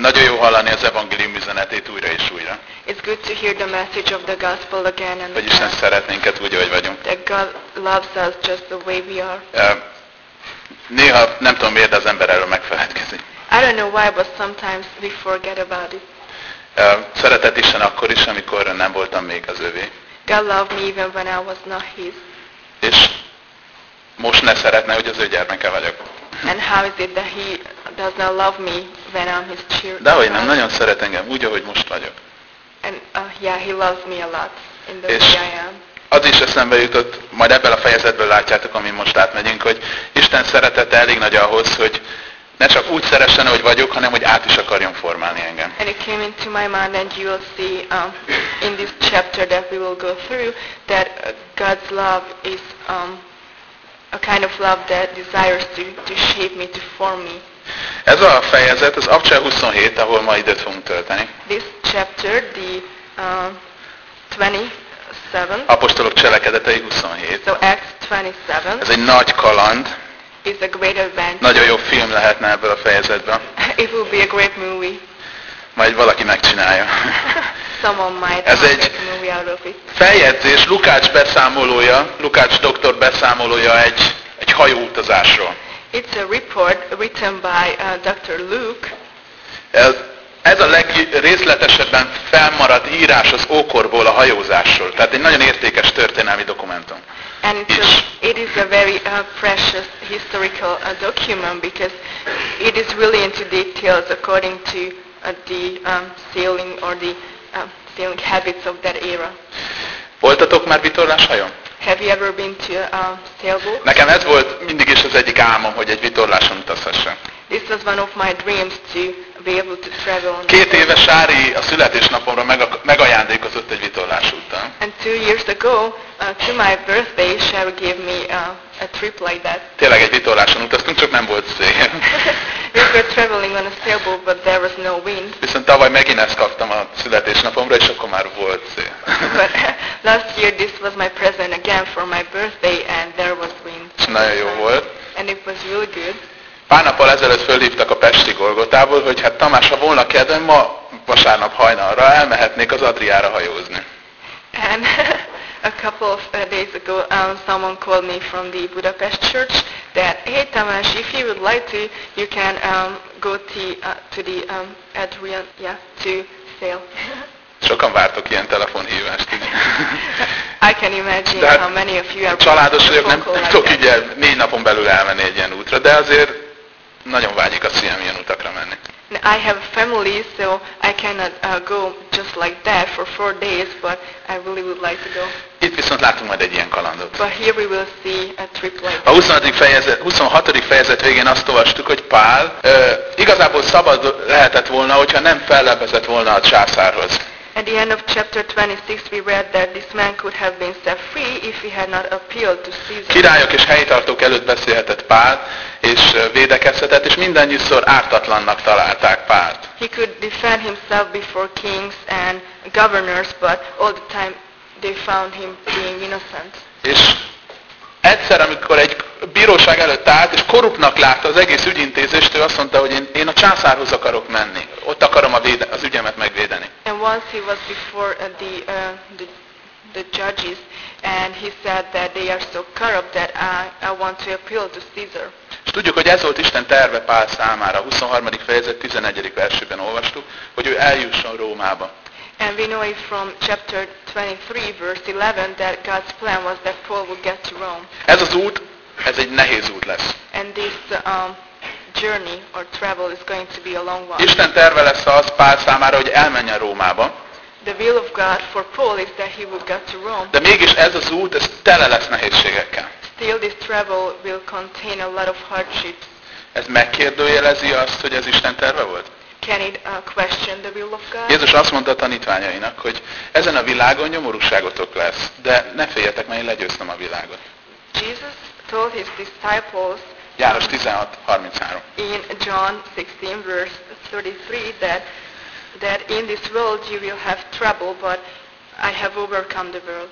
Nagyon jó hallani az evangélium üzenetét újra és újra. It's good to hear the message of the gospel again and Hogy Isten szeret minket úgy, ahogy vagyunk. That God loves us just the way we are. Ö, Néha nem tudom miért, de az ember erről megfeledkezik. I don't know why, but sometimes we forget about it. Ö, Szeretett Isten akkor is, amikor nem voltam még az övé. God loved me even when I was not His. És most ne szeretne, hogy az ő gyermeke vagyok. And how is it that He does not love me when I'm His child? De hogy nem, nagyon szeret engem, úgy, ahogy most vagyok. And uh, yeah, He loves me a lot in the És- way I am. Az is eszembe jutott, majd ebből a fejezetből látjátok, amin most átmegyünk, hogy Isten szeretete elég nagy ahhoz, hogy ne csak úgy szeressen, ahogy vagyok, hanem hogy át is akarjon formálni engem. And it came into my mind, and you will see um, in this chapter that we will go through that uh, God's love is um, a kind of love that desires to, to shape me, to form me. Ez a fejezet az Abcsel 27, ahol ma időt fogunk tölteni. This chapter, the um, 27, Apostolok cselekedetei 27. so Acts 27, Ez egy nagy kaland, is a great adventure. nagyon jó film lehetne ebből a fejezetből. It will be a great movie. Majd valaki megcsinálja. Ez egy-. Feljegyzés, Lukács beszámolója, Lukács doktor beszámolója egy, egy hajóutazásról. It's a report written by uh, Dr. Luke, Ez, ez a legrészletesebben felmaradt írás az ókorból a hajózásról. Tehát egy nagyon értékes történelmi dokumentum. And it's a, it is a very uh, precious historical uh, document because it is really into details according to uh, the um, sailing or the um, sailing habits of that era. Voltatok már vitorlás hajón? Have you ever been to a sailboat? Nekem ez volt mindig is az egyik álmom, hogy egy vitorláson utazhassak. This was one of my dreams to Két éve Sári a születésnapomra meg, megajándékozott egy vitorlásúttal. And two years ago, uh, to my birthday, Cheryl gave me uh, a trip like that. Tényleg egy vitorláson utaztunk, csak nem volt szél. we were traveling on a sailboat, but there was no wind. Viszont tavaly megint ezt kaptam a születésnapomra, és akkor már volt szél. But last year this was my present again for my birthday and there was wind. És nagyon jó volt. And it was really good. Pár nappal ezelőtt fölhívtak a Pesti Golgotából, hogy hát Tamás, ha volna kedvem, ma vasárnap hajnalra elmehetnék az Adriára hajózni. And a couple of uh, days ago um, someone called me from the Budapest church that, hey Tamás, if you would like to, you can um, go to, uh, to the um, Adrian, yeah, to sail. Sokan vártok ilyen telefonhívást. I can imagine hát how many of you are Családos vagyok, nem, nem tudok így négy napon belül elmenni egy ilyen útra, de azért nagyon vágyik a szívem ilyen utakra menni. I have a family, so I cannot uh, go just like that for four days, but I really would like to go. Itt viszont látunk majd egy ilyen kalandot. But here we will see a trip like A 26. fejezet, 26. fejezet végén azt olvastuk, hogy Pál ö, igazából szabad lehetett volna, hogyha nem fellebbezett volna a császárhoz. At the end of chapter 26, we read that this man could have been set free if he had not appealed to Caesar. Királyok és helytartók előtt beszélhetett Pál, és védekezhetett, és mindannyiszor ártatlannak találták Pált. He could defend himself before kings and governors, but all the time they found him being innocent. És egyszer, amikor egy bíróság előtt állt, és korruptnak látta az egész ügyintézést, ő azt mondta, hogy én, én a császárhoz akarok menni. Ott akarom a véde, az ügyemet megvédeni. And once he was before uh, the, uh, the the judges, and he said that they are so corrupt that I, I want to appeal to Caesar. És tudjuk, hogy ez volt Isten terve Pál számára. A 23. fejezet 11. versében olvastuk, hogy ő eljusson Rómába. And we know it from chapter 23, verse 11, that God's plan was that Paul would get to Rome. Ez az út, ez egy nehéz út lesz. And this um, journey or travel is going to be a long one. Isten terve lesz az Pál számára, hogy elmenjen Rómába, The will of God for Paul is that he would get to Rome. de mégis ez az út, ez tele lesz nehézségekkel. Still, this travel will contain a lot of hardships. Ez megkérdőjelezi azt, hogy ez Isten terve volt? Can it uh, question the will of God? Jézus azt mondta a tanítványainak, hogy ezen a világon nyomorúságotok lesz, de ne féljetek, mert én legyőztem a világot. Jesus told his disciples János 16.33. in John 16 verse 33 that that in this world you will have trouble, but I have overcome the world.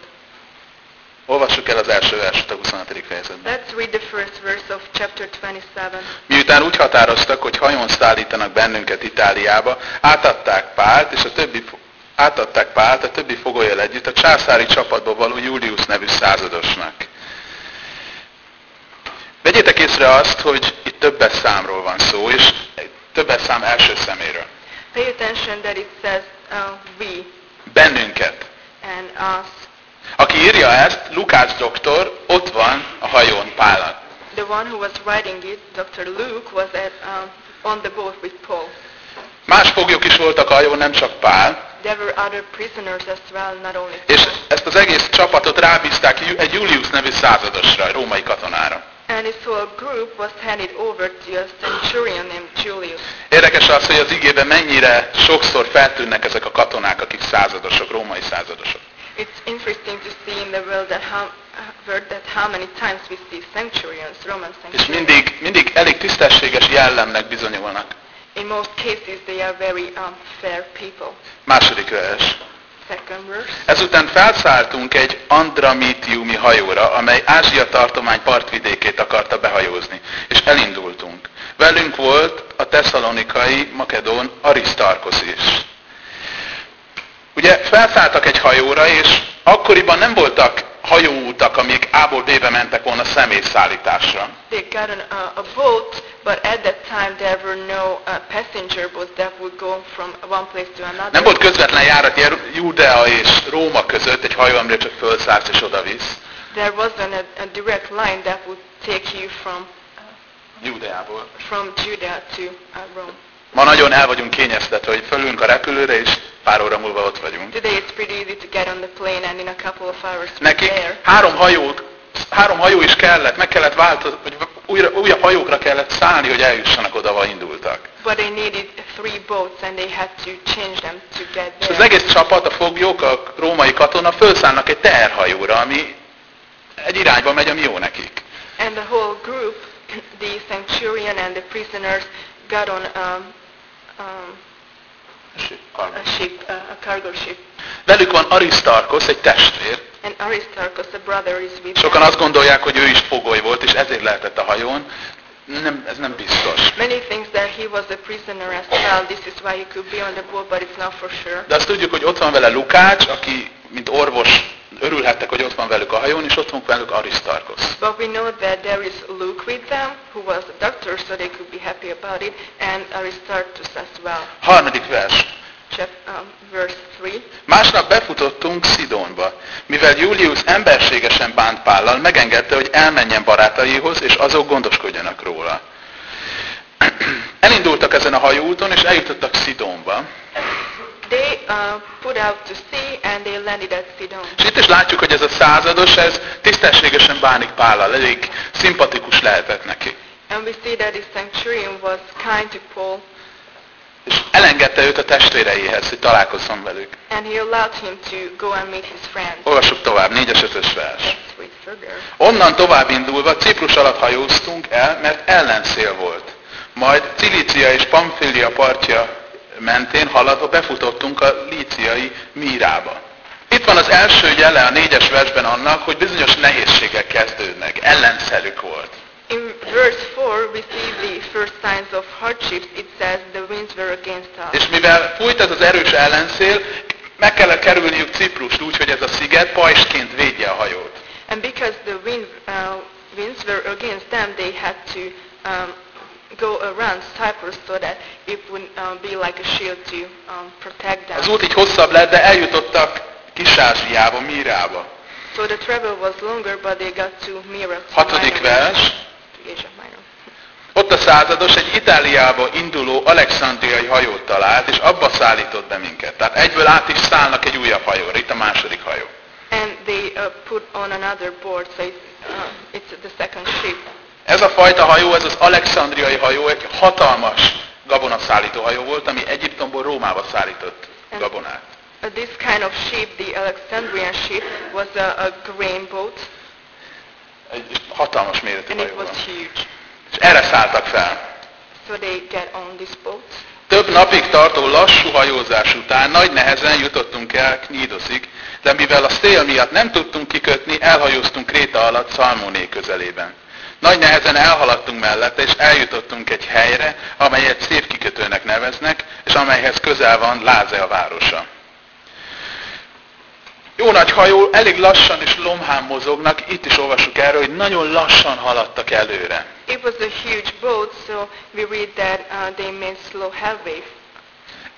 Olvassuk el az első verset a 26. fejezetben. Let's read the first verse of chapter 27. Miután úgy határoztak, hogy hajón szállít szállítanak bennünket Itáliába, átadták Pált, és a többi, átadták Pált a többi fogolyjal együtt a császári csapatba való Julius nevű századosnak. Vegyétek észre azt, hogy itt többes számról van szó, és többes szám első szeméről. Pay attention that it says uh, we Bennünket. and us. Aki írja ezt, Lukács doktor, ott van a hajón Pállal. The one who was writing it, Dr. Luke, was at, um, on the boat with Paul. Más foglyok is voltak a hajón, nem csak Pál, There were other prisoners as well, not only és Paul. ezt az egész csapatot rábízták egy Julius nevű századosra, római katonára. Group was handed over to a centurion named Julius. Érdekes az, hogy az igében mennyire sokszor feltűnnek ezek a katonák, akik századosok, római századosok. It's interesting to see in the world that how, that how many times we see centurions, Roman És centurions. mindig, mindig elég tisztességes jellemnek bizonyulnak. In most cases, they are very um, fair people. Második vers. Ezután felszálltunk egy Andramitiumi hajóra, amely Ázsia tartomány partvidékét akarta behajózni, és elindultunk. Velünk volt a tesszalonikai makedón Arisztarkosz is. Ugye felszálltak egy hajóra, és akkoriban nem voltak hajóútak, amik A-ból B-be mentek volna személyszállításra. They got an, uh, a boat, but at that time there were no uh, passenger boats that would go from one place to another. Nem volt közvetlen járat Judea és Róma között egy hajó, amire csak felszállsz és oda visz. There wasn't a, a direct line that would take you from Judeából. from Judah to uh, Rome. Ma nagyon el vagyunk kényeztetve, hogy fölünk a repülőre, és pár óra múlva ott vagyunk. Today it's pretty easy to get on the plane and in a couple of hours we're Nekik there. három hajó, három hajó is kellett, meg kellett változni, vagy újra, újabb hajókra kellett szállni, hogy eljussanak oda, ahol indultak. But they needed three boats and they had to change them to get És az egész csapat, a foglyok, a római katona felszállnak egy teherhajóra, ami egy irányba megy, ami jó nekik. And the whole group, the centurion and the prisoners, got on um, um, a ship, uh, a cargo ship. Velük van Arisztarkosz, egy testvér. And Aristarchus, the brother, is with Sokan azt gondolják, hogy ő is fogoly volt, és ezért lehetett a hajón. Nem, ez nem biztos. Many things that he was a prisoner as well. This is why he could be on the boat, but it's not for sure. De azt tudjuk, hogy ott van vele Lukács, aki, mint orvos, örülhettek, hogy ott van velük a hajón, és ott van velük Arisztarkosz. But we know that there is Luke with them, who was a doctor, so they could be happy about it, and Aristarchus as well. Harmadik vers. Chap, um, verse 3. Másnap befutottunk Szidonba. Mivel Julius emberségesen bánt Pállal, megengedte, hogy elmenjen barátaihoz, és azok gondoskodjanak róla. Elindultak ezen a hajóúton, és eljutottak Szidonba. They uh, put out to sea and they landed at Sidon. És itt is látjuk, hogy ez a százados, ez tisztességesen bánik Pállal, elég szimpatikus lehetett neki. And we see that this centurion was kind to Paul, És elengedte őt a testvéreihez, hogy találkozzon velük. and he allowed him to go and meet his friends. Olvassuk tovább, 4-es 5-ös vers. Onnan tovább indulva Ciprus alatt hajóztunk el, mert ellenszél volt. Majd Cilícia és Pamfilia partja mentén haladva befutottunk a líciai Mírába. Itt van az első jele a négyes versben annak, hogy bizonyos nehézségek kezdődnek. Ellenszelük volt. In verse 4, we see the first signs of hardships. It says the winds were against us. És mivel fújt ez az erős ellenszél, meg kellett kerülniük Ciprust úgy, hogy ez a sziget pajsként védje a hajót. And because the wind, uh, winds were against them, they had to um, go around Cyprus so that it would um, be like a shield to um, protect Az them. út így hosszabb lett, de eljutottak Kis-Ázsiába, Mírába. So the travel was longer, but they got to Myra, to, Hatodik Minor, vers. to Asia Minor. Ott a százados egy Itáliába induló alexandriai hajót talált, és abba szállított be minket. Tehát egyből át is szállnak egy újabb hajóra, itt a második hajó. And they uh, put on another board, so it's, uh, it's the second ship. Ez a fajta hajó, ez az alexandriai hajó, egy hatalmas gabonaszállító hajó volt, ami Egyiptomból Rómába szállított gabonát. Uh, this kind of ship, the Alexandrian ship, was a, a grain boat, Egy hatalmas méretű and it hajó was volt. huge. És erre szálltak fel. So they get on this boat. Több napig tartó lassú hajózás után nagy nehezen jutottunk el Knídoszig, de mivel a szél miatt nem tudtunk kikötni, elhajóztunk Kréta alatt Szalmóné közelében. Nagy nehezen elhaladtunk mellette, és eljutottunk egy helyre, amely egy szép kikötő kikötőnek neveznek, és amelyhez közel van Lázea városa. Jó nagy hajó, elég lassan és lomhán mozognak, itt is olvasjuk erről, hogy nagyon lassan haladtak előre. It was a huge boat, so we read that uh, they made slow headway.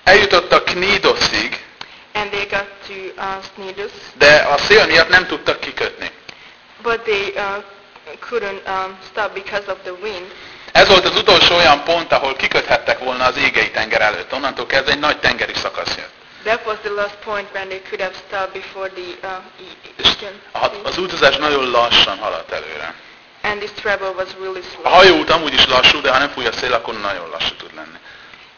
Eljutottak Knídoszig, And they got to uh, Snidus, de a szél miatt nem tudtak kikötni. but they uh, couldn't um, stop because of the wind. Ez volt az utolsó olyan pont, ahol kiköthettek volna az égei tenger előtt. Onnantól kezdve egy nagy tengeri szakasz jött. That was the last point when they could have stopped before the uh, e- Eastern a- Sea. az utazás nagyon lassan haladt előre. And this travel was really A slow. hajóút amúgy is lassú, de ha nem fúj a szél, akkor nagyon lassú tud lenni.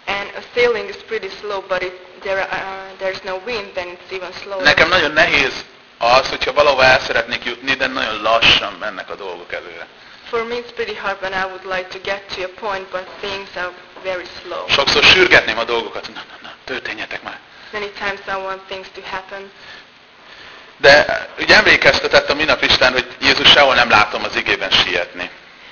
And uh, sailing is pretty slow, but if there uh, there's no wind, then it's even slower. Nekem nagyon nehéz az, hogyha valahova el szeretnék jutni, de nagyon lassan mennek a dolgok előre. For me, it's pretty hard when I would like to get to a point, but things are very slow. Sokszor sürgetném a dolgokat, na, na, na, történjetek már. Many times I want things to happen. De ugye emlékeztetett a minap Isten, hogy Jézus sehol nem látom az igében sietni.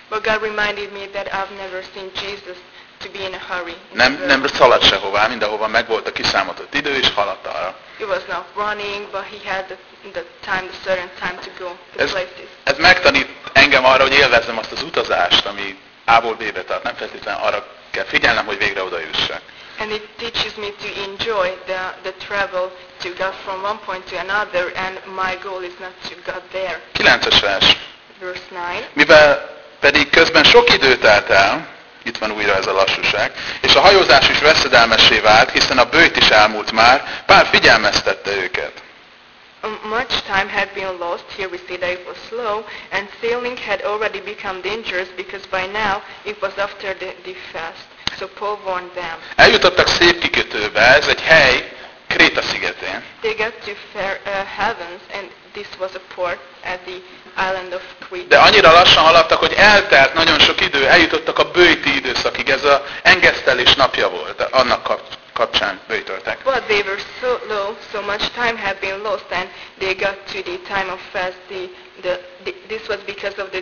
But God reminded me that I've never seen Jesus to be in a hurry. Nem, nem szaladt sehova, mindenhova megvolt a kiszámoltott idő, és haladt arra. He was not running, but he had the, the time, the certain time to go to Ez, places. ez megtanít engem arra, hogy élvezzem azt az utazást, ami A-ból B-be tart. Nem feltétlenül arra kell figyelnem, hogy végre oda jussak. And it teaches me to enjoy the, the travel to go from one point to another, and my goal is not to get there. 9-es vers. Verse 9. Mivel pedig közben sok idő telt el, itt van újra ez a lassúság, és a hajózás is veszedelmessé vált, hiszen a bőjt is elmúlt már, pár figyelmeztette őket. Um, Much time had been lost, here we see that it was slow, and sailing had already become dangerous because by now it was after the, the fast. So Paul warned them. Eljutottak szép kikötőbe, ez egy hely Kréta szigetén. They got to fair uh, heavens, and this was a port at the. De annyira lassan haladtak, hogy eltelt nagyon sok idő, eljutottak a bőjti időszakig, ez a engesztelés napja volt, annak kap- kapcsán bőjtöltek. But they were so low, so much time had been lost, and they got to the time of fast. The, the, the, this was because of the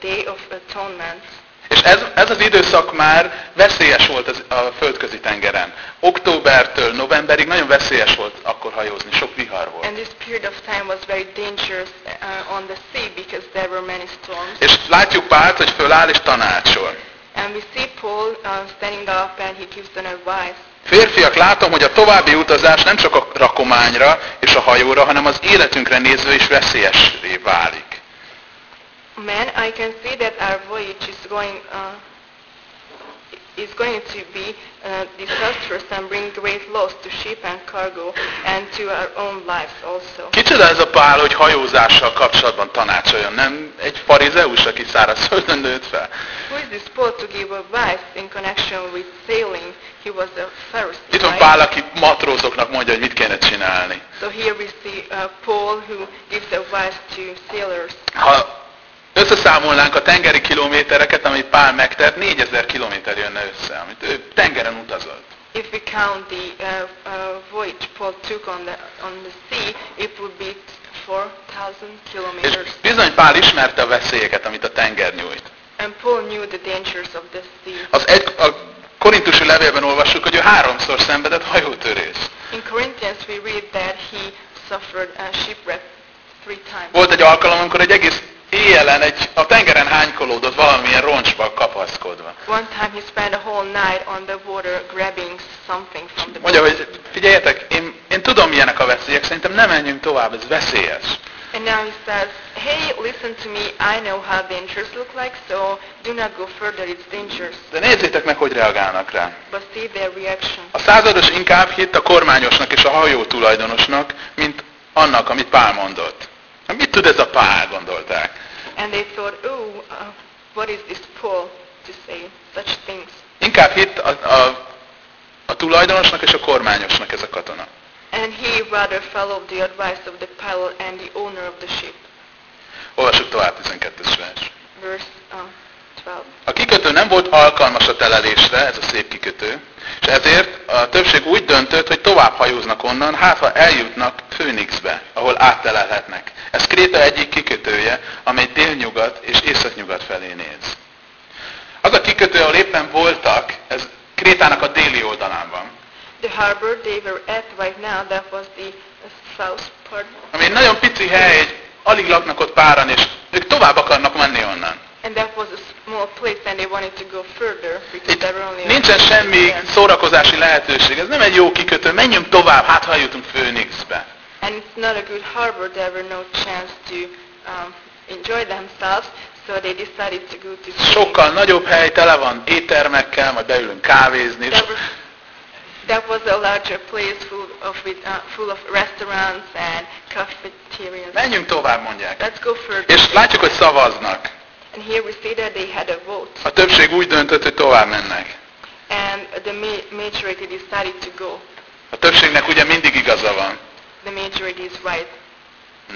day of atonement. És ez, ez az időszak már veszélyes volt az, a földközi tengeren. Októbertől novemberig nagyon veszélyes volt akkor hajózni, sok vihar volt. And this period of time was very dangerous uh, on the sea because there were many storms. És látjuk Pált, hogy föláll és tanácsol. And we see Paul uh, standing up and he gives them advice. Férfiak, látom, hogy a további utazás nem csak a rakományra és a hajóra, hanem az életünkre nézve is veszélyesé válik. Men, I can see that our voyage is going uh, is going to be uh, disastrous and bring great loss to ship and cargo and to our own lives also. Kicsoda ez a Pál, hogy hajózással kapcsolatban tanácsoljon, nem egy farizeus, aki szárazföldön nőtt fel. Who is this Paul to give advice in connection with sailing? He was a Pharisee, Itt van? Pál, aki matrózoknak mondja, hogy mit kéne csinálni. So here we see uh, Paul who gives advice to sailors. Ha összeszámolnánk a tengeri kilométereket, amit Pál megtett, 4000 kilométer jönne össze, amit ő tengeren utazott. If we count the uh, uh, voyage Paul took on the on the sea, it would be 4,000 És kilometers. bizony Pál ismerte a veszélyeket, amit a tenger nyújt. And Paul knew the dangers of the sea. Az egy, a korintusi levélben olvassuk, hogy ő háromszor szenvedett hajótörés. In Corinthians, we read that he suffered a shipwreck three times. Volt egy alkalom, amikor egy egész éjjelen egy, a tengeren hánykolódott valamilyen roncsba kapaszkodva. One time he spent a whole night on the water grabbing something from the Mondja, hogy figyeljetek, én, én tudom milyenek a veszélyek, szerintem nem menjünk tovább, ez veszélyes. And now he says, hey, listen to me, I know how dangers look like, so do not go further, it's dangerous. De nézzétek meg, hogy reagálnak rá. But see their reaction. A százados inkább hitt a kormányosnak és a hajó tulajdonosnak, mint annak, amit Pál mondott. Hát Mit tud ez a Pál, gondolták. And they thought, oh, uh, what is this Paul to say such things? Inkább hitt a, a, a tulajdonosnak és a kormányosnak ez a katona. And he rather followed the advice of the pilot and the owner of the ship. Olvassuk tovább 12-es vers. Verse uh, 12. A kikötő nem volt alkalmas a telelésre, ez a szép kikötő, és ezért a többség úgy döntött, hogy tovább hajóznak onnan, hát ha eljutnak Phoenixbe, ahol áttelelhetnek. Ez Kréta egyik kikötője, amely délnyugat és északnyugat felé néz. Az a kikötő, ahol éppen voltak, ez Krétának a déli harbor they were at right now, that was the south part. Ami egy nagyon pici hely, egy, alig laknak ott páran, és ők tovább akarnak menni onnan. And that was a small place and they wanted to go further because Itt there were only a nincsen semmi szórakozási lehetőség. Ez nem egy jó kikötő. Menjünk tovább, hát ha jutunk Phoenixbe. And it's not a good harbor, there were no chance to um, enjoy themselves, so they decided to go to. Sokkal nagyobb hely, tele van éttermekkel, majd beülünk kávézni. That was, that was a larger place full of, with, uh, full of restaurants and cafeterias. menjünk tovább, mondják. Let's go further. És látjuk, hogy szavaznak. And here we see that they had a vote. A többség úgy döntött, hogy tovább mennek. And the ma- majority decided to go. A többségnek ugye mindig igaza van. The majority is right.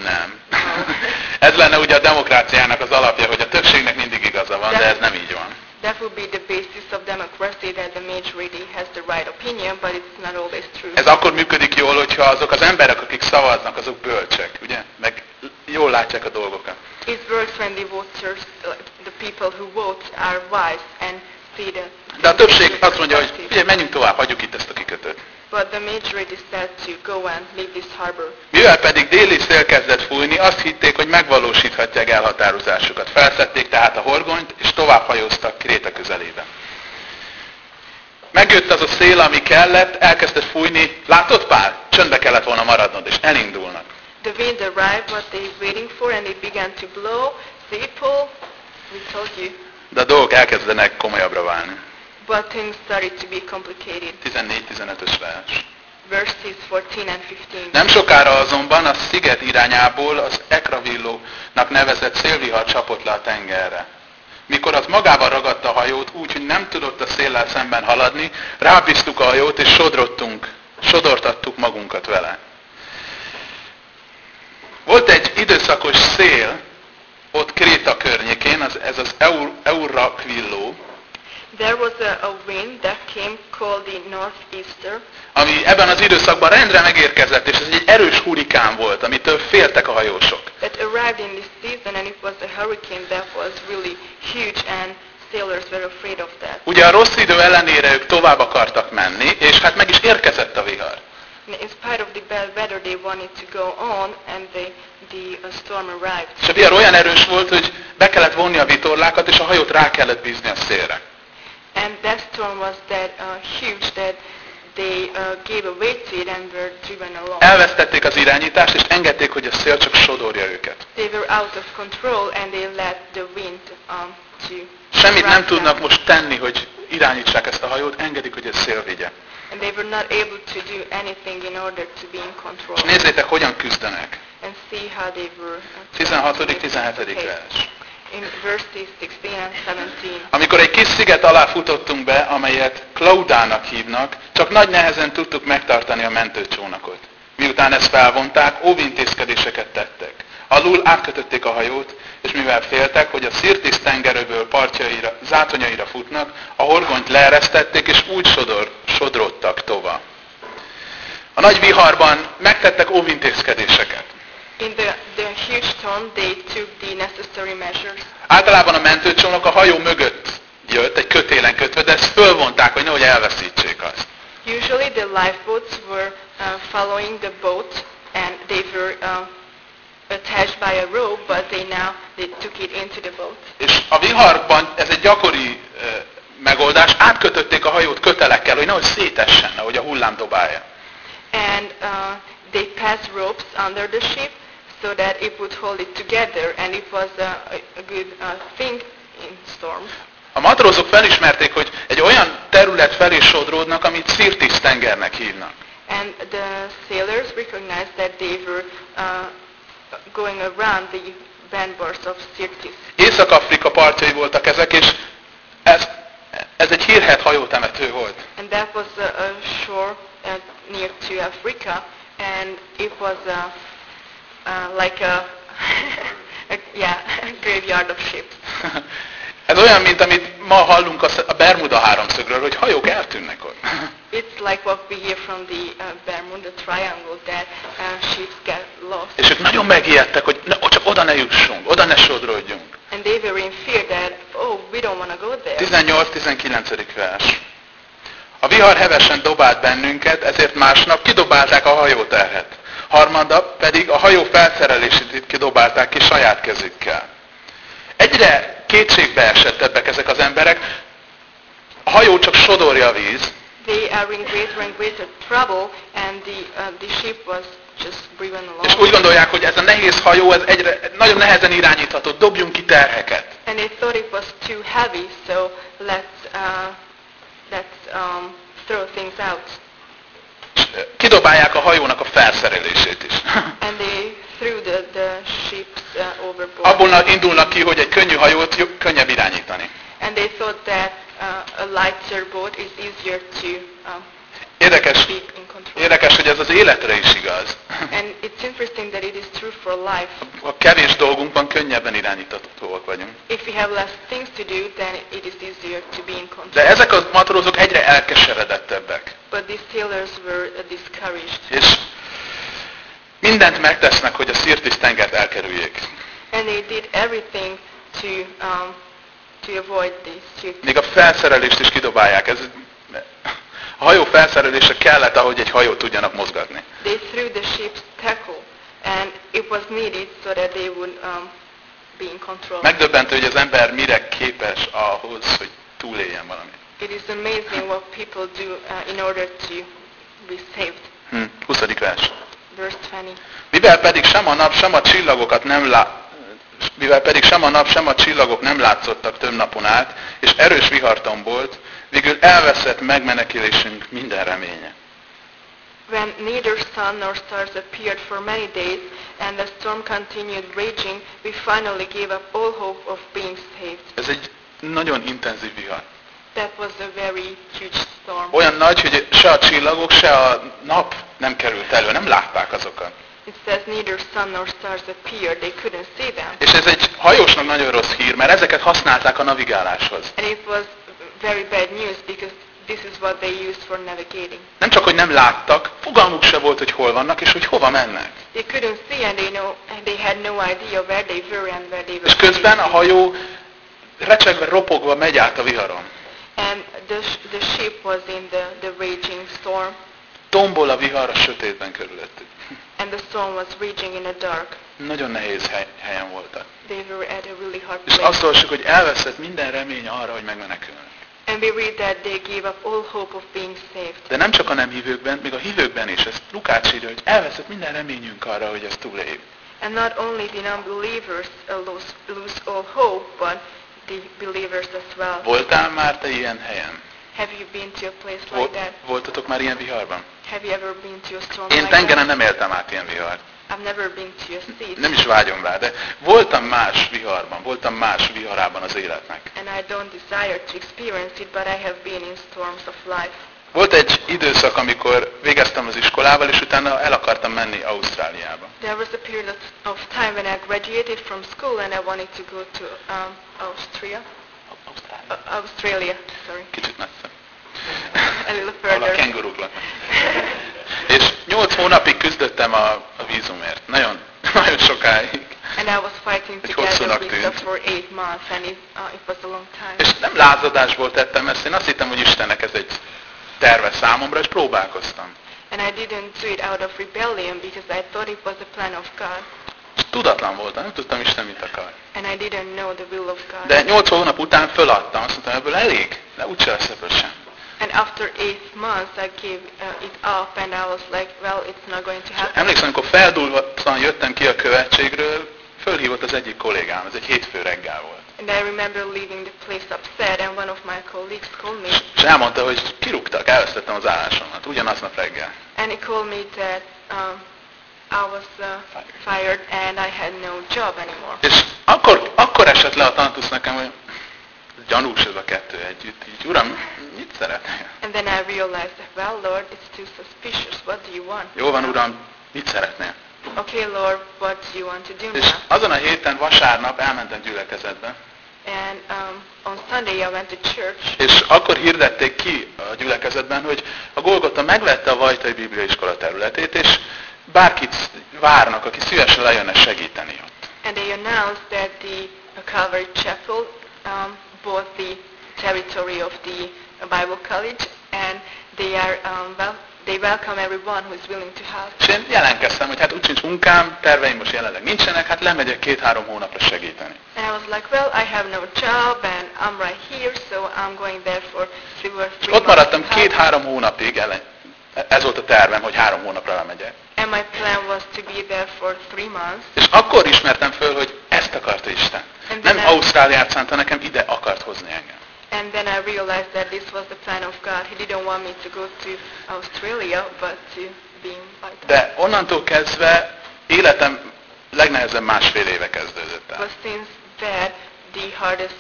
Nem. Ez lenne ugye a demokráciának az alapja, hogy a többségnek mindig igaza van, de ez nem így van. That would be the basis of democracy that the majority has the right opinion, but it's not always true. Ez akkor működik jól, hogyha azok az emberek, akik szavaznak, azok bölcsek, ugye? Meg jól látják a dolgokat. It works when the voters, the people who vote are wise and see the... De a többség azt mondja, hogy figyelj, menjünk tovább, hagyjuk itt ezt a kikötőt. But the majority said to go and leave this harbor. Mivel pedig déli szél kezdett fújni, azt hitték, hogy megvalósíthatják elhatározásukat. Felszedték tehát a horgonyt, és tovább hajóztak Kréta közelébe. Megjött az a szél, ami kellett, elkezdett fújni. Látod, Pál? Csöndbe kellett volna maradnod, és elindulnak. The wind arrived what they waiting for and it began to blow. Paul? We told you. De a dolgok elkezdenek komolyabbra válni. But things started to be complicated. 14-15-ös vers. Verses 14 and 15. Nem sokára azonban a sziget irányából az Ekravillónak nevezett szélvihar csapott le a tengerre. Mikor az magával ragadta a hajót, úgy, hogy nem tudott a széllel szemben haladni, rábíztuk a hajót, és sodrottunk, sodortattuk magunkat vele. Volt egy időszakos szél, ott Kréta környékén, az, ez az Eur, Eurakvilló, There was a, a wind that came called the northeaster, ami ebben az időszakban rendre megérkezett, és ez egy erős hurikán volt, amitől féltek a hajósok. that arrived in this season and it was a hurricane that was really huge and sailors were afraid of that. Ugye a rossz idő ellenére ők tovább akartak menni, és hát meg is érkezett a vihar. In spite of the bad weather they wanted to go on and they, the uh, storm arrived. És a vihar olyan erős volt, hogy be kellett vonni a vitorlákat, és a hajót rá kellett bízni a szélre. And that storm was that uh, huge that they uh, gave a weight to it and were driven along. Elvesztették az irányítást, és engedték, hogy a szél csak sodorja őket. They were out of control and they let the wind um, to Semmit nem tudnak them. most tenni, hogy irányítsák ezt a hajót, engedik, hogy a szél vigye. And they were not able to do anything in order to be in control. És nézzétek, hogyan küzdenek. And see how they were. uh, 16. trying to 17. make haste. vers. In verses 16 and 17. Amikor egy kis sziget alá futottunk be, amelyet Klaudának hívnak, csak nagy nehezen tudtuk megtartani a mentőcsónakot. Miután ezt felvonták, óvintézkedéseket tettek. Alul átkötötték a hajót, és mivel féltek, hogy a Szirtis tengerőből partjaira, zátonyaira futnak, a horgonyt leeresztették, és úgy sodor, sodródtak tovább. A nagy viharban megtettek óvintézkedéseket. In the, the huge storm, they took the necessary measures. Általában a mentőcsónak a hajó mögött jött, egy kötélen kötve, de ezt fölvonták, hogy nehogy elveszítsék azt. Usually the lifeboats were uh, following the boat and they were uh, attached by a rope, but they now they took it into the boat. És a viharban ez egy gyakori ö, megoldás, átkötötték a hajót kötelekkel, hogy nehogy szétessen, ahogy a hullám dobálja. And uh, they passed ropes under the ship so that it would hold it together, and it was a, a good uh, thing in storm. A matrózok felismerték, hogy egy olyan terület felé sodródnak, amit Sirtis tengernek hívnak. And the sailors recognized that they were uh, going around the bandbars of Sirtis. Észak-Afrika partjai voltak ezek, és ez, ez egy hírhet hajótemető volt. And that was a, a shore uh, near to Africa, and it was uh, uh, like a, a yeah a graveyard of ships. Ez olyan, mint amit ma hallunk a Bermuda háromszögről, hogy hajók eltűnnek ott. It's like what we hear from the uh, Bermuda Triangle that uh, ships get lost, És ők nagyon megijedtek, hogy ne, csak oda ne jussunk, oda ne sodródjunk. and they were in fear that oh we don't want to go there. 18-19. vers. A vihar hevesen dobált bennünket, ezért másnap kidobálták a hajóterhet. Harmadnap pedig a hajó felszerelését kidobálták ki saját kezükkel. Egyre kétségbe esettebbek ezek az emberek. A hajó csak sodorja a víz, They are in greater and greater trouble, and the uh, the ship was just driven és along. úgy gondolják, hogy ez a nehéz hajó, ez egyre nagyon nehezen irányítható, dobjunk ki terheket. And they thought it was too heavy, so let's uh, let's um, throw things out. Kidobálják a hajónak a felszerelését is. And they threw the the ships uh, overboard. Abból indulnak ki, hogy egy könnyű hajót könnyebb irányítani. And they thought that uh, a lighter boat is easier to um, Érdekes, be in control. érdekes, hogy ez az életre is igaz. And it's interesting that it is true for life. A kevés dolgunkban könnyebben irányíthatóak vagyunk. If we have less things to do, then it is easier to be in control. De ezek a matrózok egyre elkeseredettebbek. But these sailors were uh, discouraged. És mindent megtesznek, hogy a Szirtis tengert elkerüljék. And they did everything to, um, to avoid this. Még a felszerelést is kidobálják. Ez, a hajó felszerelése kellett, ahogy egy hajót tudjanak mozgatni. They threw the ship's tackle, and it was needed so that they would um, be in control. Megdöbbentő, hogy az ember mire képes ahhoz, hogy túléljen valami. It is amazing what people do uh, in order to be saved. Hm. 20. vers. Verse 20. Mivel pedig sem a nap, sem a csillagokat nem lá... mivel pedig sem a nap, sem a csillagok nem látszottak több napon át, és erős viharton volt, végül elveszett megmenekülésünk minden reménye. When neither sun nor stars appeared for many days, and the storm continued raging, we finally gave up all hope of being saved. Ez egy nagyon intenzív vihar. That was a very huge storm. Olyan nagy, hogy se a csillagok, se a nap nem került elő, nem látták azokat. It says neither sun nor stars appeared. They couldn't see them. És ez egy hajósnak nagyon rossz hír, mert ezeket használták a navigáláshoz. And it was very bad news because this is what they used for navigating. Nem csak, hogy nem láttak, fogalmuk se volt, hogy hol vannak, és hogy hova mennek. They couldn't see and they, know, and they had no idea where they were and where they were És közben a hajó recsegve, ropogva megy át a viharon. The, the ship was in the, the raging storm, Tombol a vihar a sötétben körülöttük. and the storm was raging in the dark. Nagyon nehéz hely, helyen voltak. They were at a really hard És place. azt olvassuk, hogy elveszett minden remény arra, hogy megmenekülnek. And we read that they gave up all hope of being saved. De nem csak a nem hívőkben, még a hívőkben is. Ezt Lukács írja, hogy elveszett minden reményünk arra, hogy ezt túléljük. And not only the unbelievers uh, lose, lose all hope, but believers as well. Voltál már te ilyen helyen? Have you been to a place like Vol- that? voltatok már ilyen viharban? Have you ever been to a storm Én like tengeren that? nem éltem át ilyen vihart. I've never been to a sea, Nem is vágyom rá, de voltam más viharban, voltam más viharában az életnek. and I don't desire to experience it, but I have been in storms of life. Volt egy időszak, amikor végeztem az iskolával, és utána el akartam menni Ausztráliába. There was a period of, time when I graduated from school and I wanted to go to um, Austria. Uh, Australia, sorry, Kicsit messze. a little Ahol a further. kenguruk laknak. És nyolc hónapig küzdöttem a, a vízumért. Nagyon, nagyon sokáig. And I was fighting to Egy get a visa tűnt. for eight months, and it, uh, it was a long time. És nem lázadásból tettem ezt, én azt hittem, hogy Istennek ez egy terve számomra, és próbálkoztam. And I didn't do it out of rebellion because I thought it was a plan of God, És tudatlan voltam, nem tudtam Isten mit akar. and I didn't know the will of God. De nyolc hónap után föladtam, azt mondtam, ebből elég, de úgyse lesz ebből sem. And after eight months, I gave uh, it up, and I was like, well, it's not going to happen. Emlékszem, amikor feldulvatlan jöttem ki a követségről, fölhívott az egyik kollégám, ez egy hétfő reggel volt. And I remember leaving the place upset, and one of my colleagues called me, És elmondta, hogy kirúgtak, elvesztettem az állásomat, ugyanaznap reggel. and he called me that um, I was uh, fired and I had no job anymore. És akkor, akkor esett le a tantusz nekem, hogy gyanús ez a kettő együtt. Így, uram, mit szeretnél? And then I realized that, well, Lord, it's too suspicious. What do you want? Jó van, uram, mit szeretnél? Okay, Lord, what do you want to do És now? azon a héten vasárnap elmentem gyülekezetbe, And um, on Sunday I went to church, és akkor hirdették ki a gyülekezetben, hogy a Golgota megvette a Vajtai Biblia iskola területét, és bárkit várnak, aki szívesen lejönne segíteni ott. and they announced that the uh, Calvary Chapel um, bought the territory of the uh, Bible College, and they are um, well, they welcome everyone who is willing to help. És én jelentkeztem, hogy hát úgy sincs munkám, terveim most jelenleg nincsenek, hát lemegyek két-három hónapra segíteni. And I was like, well, I have no job and I'm right here, so I'm going there for three or three ott maradtam két-három hónapig, ellen, ez volt a tervem, hogy három hónapra lemegyek. And my plan was to be there for three months. És akkor ismertem föl, hogy ezt akarta Isten. Nem Ausztráliát szánta nekem, ide akart hozni engem. And then I realized that this was the plan of God. He didn't want me to go to Australia, but to be in Vital. De onnantól kezdve életem legnehezebb másfél éve kezdődött el. But since that, the hardest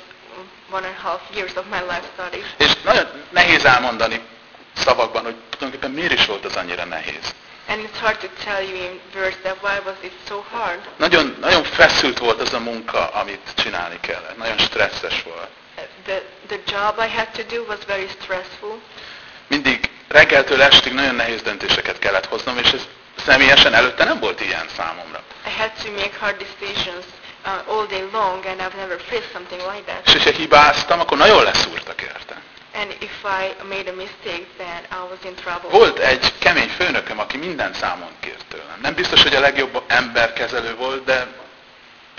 one and a half years of my life started. És nagyon nehéz elmondani szavakban, hogy tulajdonképpen miért is volt az annyira nehéz. And it's hard to tell you in verse that why was it so hard. Nagyon, nagyon feszült volt az a munka, amit csinálni kellett. Nagyon stresszes volt. The, the job I had to do was very stressful. Mindig reggeltől estig nagyon nehéz döntéseket kellett hoznom, és ez személyesen előtte nem volt ilyen számomra. I had to make hard decisions uh, all day long, and I've never faced something like that. És hogyha hibáztam, akkor nagyon leszúrtak érte. And if I made a mistake, then I was in trouble. Volt egy kemény főnököm, aki minden számon kért tőlem. Nem biztos, hogy a legjobb emberkezelő volt, de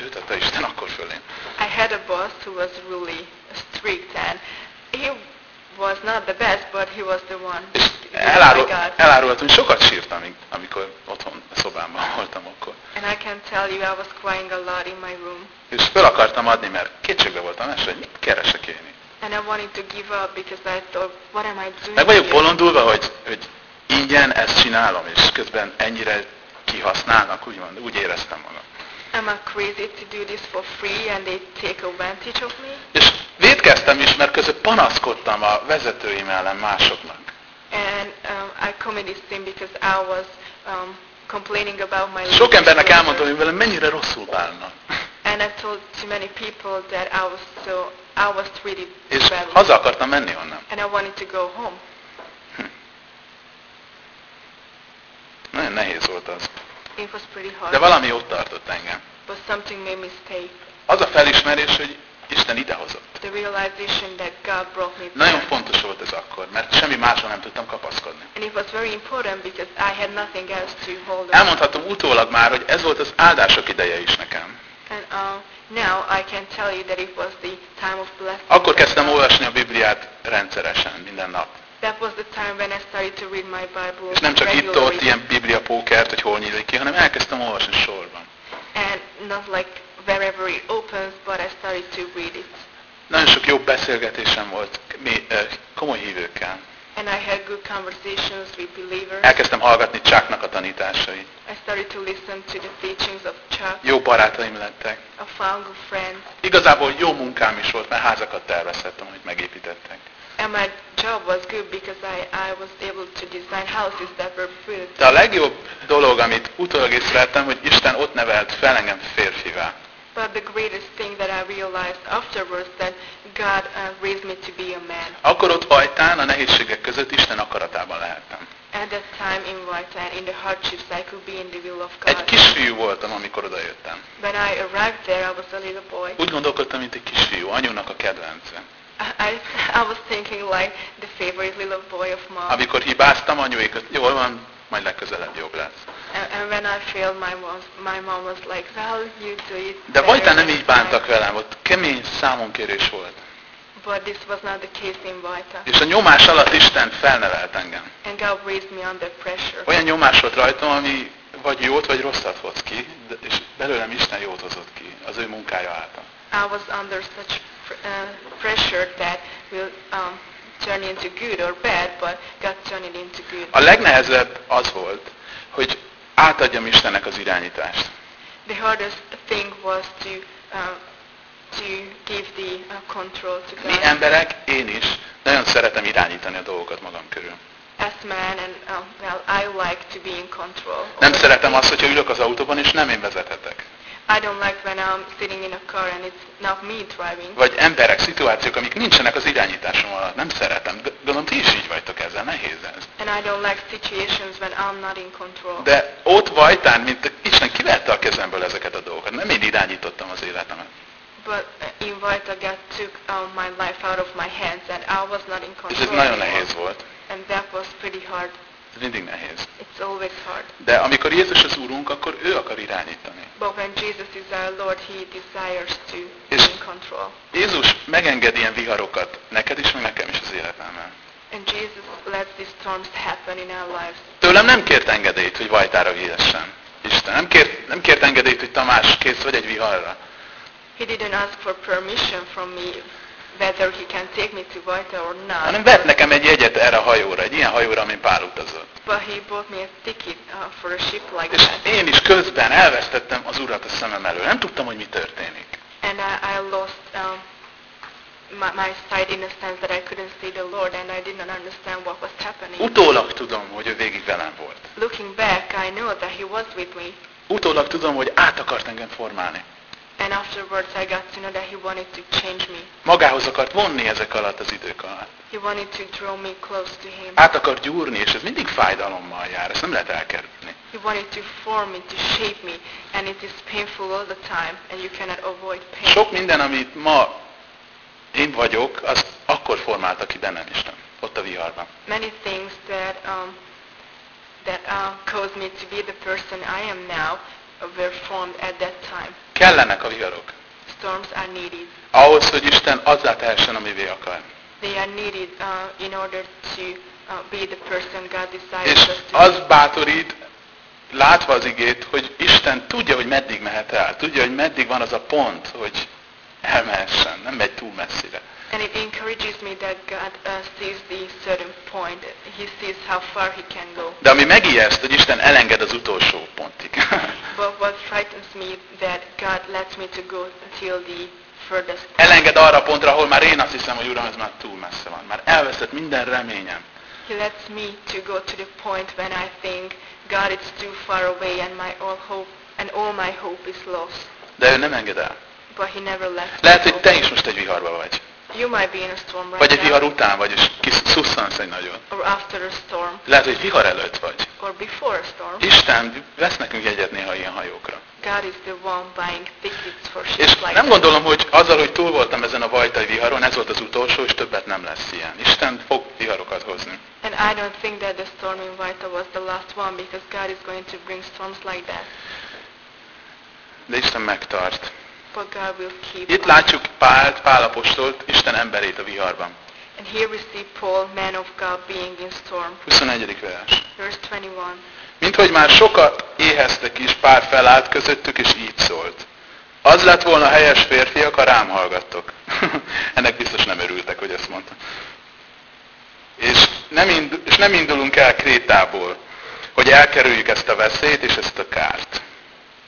őt adta Isten akkor fölém. I had a boss who was really strict, and he was not the best, but he was the one. És elárul, elárulhatom, hogy sokat sírtam, amikor otthon a szobámban voltam akkor. And I can tell you, I was crying a lot in my room. És föl akartam adni, mert kétségbe voltam esve, hogy mit keresek én itt. And I wanted to give up because I thought, what am I doing Meg vagyok bolondulva, hogy, hogy ingyen ezt csinálom, és közben ennyire kihasználnak, úgymond, úgy éreztem magam. Am I crazy to do this for free and they take advantage of me? És védkeztem is, mert közben panaszkodtam a vezetőim ellen másoknak. And um, I committed sin because I was um, complaining about my Sok embernek elmondtam, hogy velem mennyire rosszul bánnak. And I told to many people that I was so I was treated És badly. haza akartam menni onnan. And I wanted to go home. Nagyon nehéz volt az. It was pretty hard. De valami ott tartott engem. But something made me stay. Az a felismerés, hogy Isten idehozott. The realization that God brought me Nagyon fontos volt ez akkor, mert semmi másra nem tudtam kapaszkodni. And it was very important because I had nothing else to hold on. Elmondhatom utólag már, hogy ez volt az áldások ideje is nekem. And uh, now I can tell you that it was the time of blessing. Akkor kezdtem olvasni a Bibliát rendszeresen, minden nap. That was the time when I started to read my Bible És nem csak itt-ott ilyen Biblia pókert, hogy hol nyílik ki, hanem elkezdtem olvasni sorban. And not like wherever it opens, but I started to read it. Nagyon sok jó beszélgetésem volt mi, komoly hívőkkel. And I had good conversations with believers. Elkezdtem hallgatni Csáknak a tanításait. I started to listen to the teachings of Chuck. Jó barátaim lettek. I found good friends. Igazából jó munkám is volt, mert házakat tervezhettem, hogy megépítettek. And my job was good because I, I was able to design houses that were built. De a legjobb dolog, amit utólag észrevettem, hogy Isten ott nevelt fel engem férfivá. But the greatest thing that I realized afterwards that God uh, raised me to be a man. Akkor ott hajtán, a nehézségek között Isten akaratában lehettem. At that time in White in the hardships, I could be in the will of Egy God. kisfiú voltam, amikor odajöttem. When I arrived there, I was a little boy. Úgy gondolkodtam, mint egy kisfiú, anyunak a kedvence. I, I, was thinking like the favorite little boy of mom. Amikor hibáztam, azt, jól van, majd legközelebb jobb lesz. And, and when I failed, my mom, my mom was like, well, you do it De Vajtán nem így bántak time." velem, ott kemény számonkérés volt. But this was not the case in Vita. És a nyomás alatt Isten felnevelt engem. And God raised me under pressure. Olyan nyomás volt rajtam, ami vagy jót, vagy rosszat hoz ki, és belőlem Isten jót hozott ki, az ő munkája által. I was under such pressure that will um, turn into good or bad, but God turned it into good. A legnehezebb az volt, hogy átadjam Istennek az irányítást. The hardest thing was to um, to give the uh, control to Mi God. emberek, én is, nagyon szeretem irányítani a dolgokat magam körül. As man, and um, well, I like to be in control. Nem szeretem azt, hogyha ülök az autóban, és nem én vezethetek. I don't like when I'm sitting in a car and it's not me driving. Vagy emberek, szituációk, amik nincsenek az irányításom alatt. Nem szeretem. Gondolom, ti is így vagytok ezzel, nehéz ez. And I don't like situations when I'm not in control. De ott vajtán, mint Isten kivette a kezemből ezeket a dolgokat. Nem én irányítottam az életemet. But in Vita, God took um, my life out of my hands and I was not in És control. ez nagyon nehéz volt. And that was pretty hard. Ez mindig nehéz. It's always hard. De amikor Jézus az Úrunk, akkor ő akar irányítani. But when Jesus is our Lord, He desires to be És- in control. Jézus megenged ilyen viharokat neked is, meg nekem is az életemben. And Jesus lets these storms happen in our lives. Tőlem nem kért engedélyt, hogy Vajtára vihessen. Isten nem kért, nem kért engedélyt, hogy Tamás kész vagy egy viharra. He didn't ask for permission from me whether he can take me to Vita or not. Hanem vett nekem egy jegyet erre a hajóra, egy ilyen hajóra, amin Pál utazott. But he bought me a ticket uh, for a ship like És that. én is közben elvesztettem az urat a szemem elől. Nem tudtam, hogy mi történik. And I, I lost um, my, my sight in a sense that I couldn't see the Lord and I didn't understand what was happening. Utólag tudom, hogy ő végig velem volt. Looking back, I know that he was with me. Utólag tudom, hogy át akart engem formálni. And afterwards I got to know that he wanted to change me. Magához akart vonni ezek alatt az idők alatt. He wanted to draw me close to him. Át akart gyúrni, és ez mindig fájdalommal jár, ezt nem lehet elkerülni. He wanted to form me, to shape me, and it is painful all the time, and you cannot avoid pain. Sok minden, amit ma én vagyok, az akkor formálta ki bennem Isten, ott a viharban. Many things that um, that uh, caused me to be the person I am now were formed at that time. Kellenek a viharok. Storms are needed. Ahhoz, hogy Isten azzá tehessen, amivé akar. They are needed uh, in order to uh, be the person God desires És us to az bátorít, látva az igét, hogy Isten tudja, hogy meddig mehet el. Tudja, hogy meddig van az a pont, hogy elmehessen. Nem megy túl messzire. And it encourages me that God uh, sees the certain point. He sees how far He can go. De ami megijeszt, hogy Isten elenged az utolsó pontig. But what frightens me that God lets me to go till the furthest. elenged arra a pontra, ahol már én azt hiszem, hogy Uram, ez már túl messze van. Már elveszett minden reményem. He lets me to go to the point when I think, God, it's too far away and my all hope and all my hope is lost. De ő nem enged el. Lehet, hogy te is most egy viharba vagy. You might be in a storm right Vagy egy vihar után vagy, és kiszusszansz egy nagyon. or after a storm, Lehet, hogy vihar előtt vagy. or before a storm. Isten vesz nekünk jegyet néha ilyen hajókra. God is the one buying tickets for És ships like nem gondolom, hogy azzal, hogy túl voltam ezen a vajtai viharon, ez volt az utolsó, és többet nem lesz ilyen. Isten fog viharokat hozni. And I don't think that the storm in Vita was the last one because God is going to bring storms like that. De Isten megtart. But God will keep Itt látjuk Pált, Pál apostolt, Isten emberét a viharban. And here we see Paul, man of God, being in storm. 21. vers. Verse 21. Mint hogy már sokat éheztek is, Pál felállt közöttük, és így szólt. Az lett volna helyes férfiak, ha rám hallgattok. Ennek biztos nem örültek, hogy ezt mondta. És nem, indul, és nem indulunk el Krétából, hogy elkerüljük ezt a veszélyt és ezt a kárt.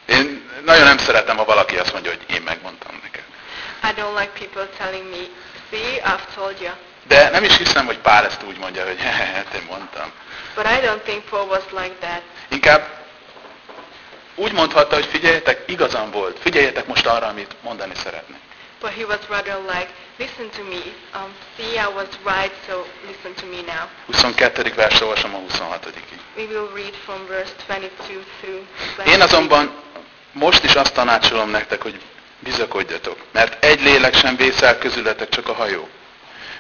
Én nagyon nem szeretem, ha valaki azt mondja, hogy én megmondtam neked. I don't like people telling me, see, I've told you. De nem is hiszem, hogy Pál ezt úgy mondja, hogy hát én mondtam. But I don't think Paul was like that. Inkább úgy mondhatta, hogy figyeljetek, igazam volt, figyeljetek most arra, amit mondani szeretnék. But he was rather like, listen to me. Um, see, I was right, so listen to me now. 22. vers olvasom a 26 -ig. We will read from verse 22 through 26. Én azonban most is azt tanácsolom nektek, hogy bizakodjatok, mert egy lélek sem vészel közületek, csak a hajó.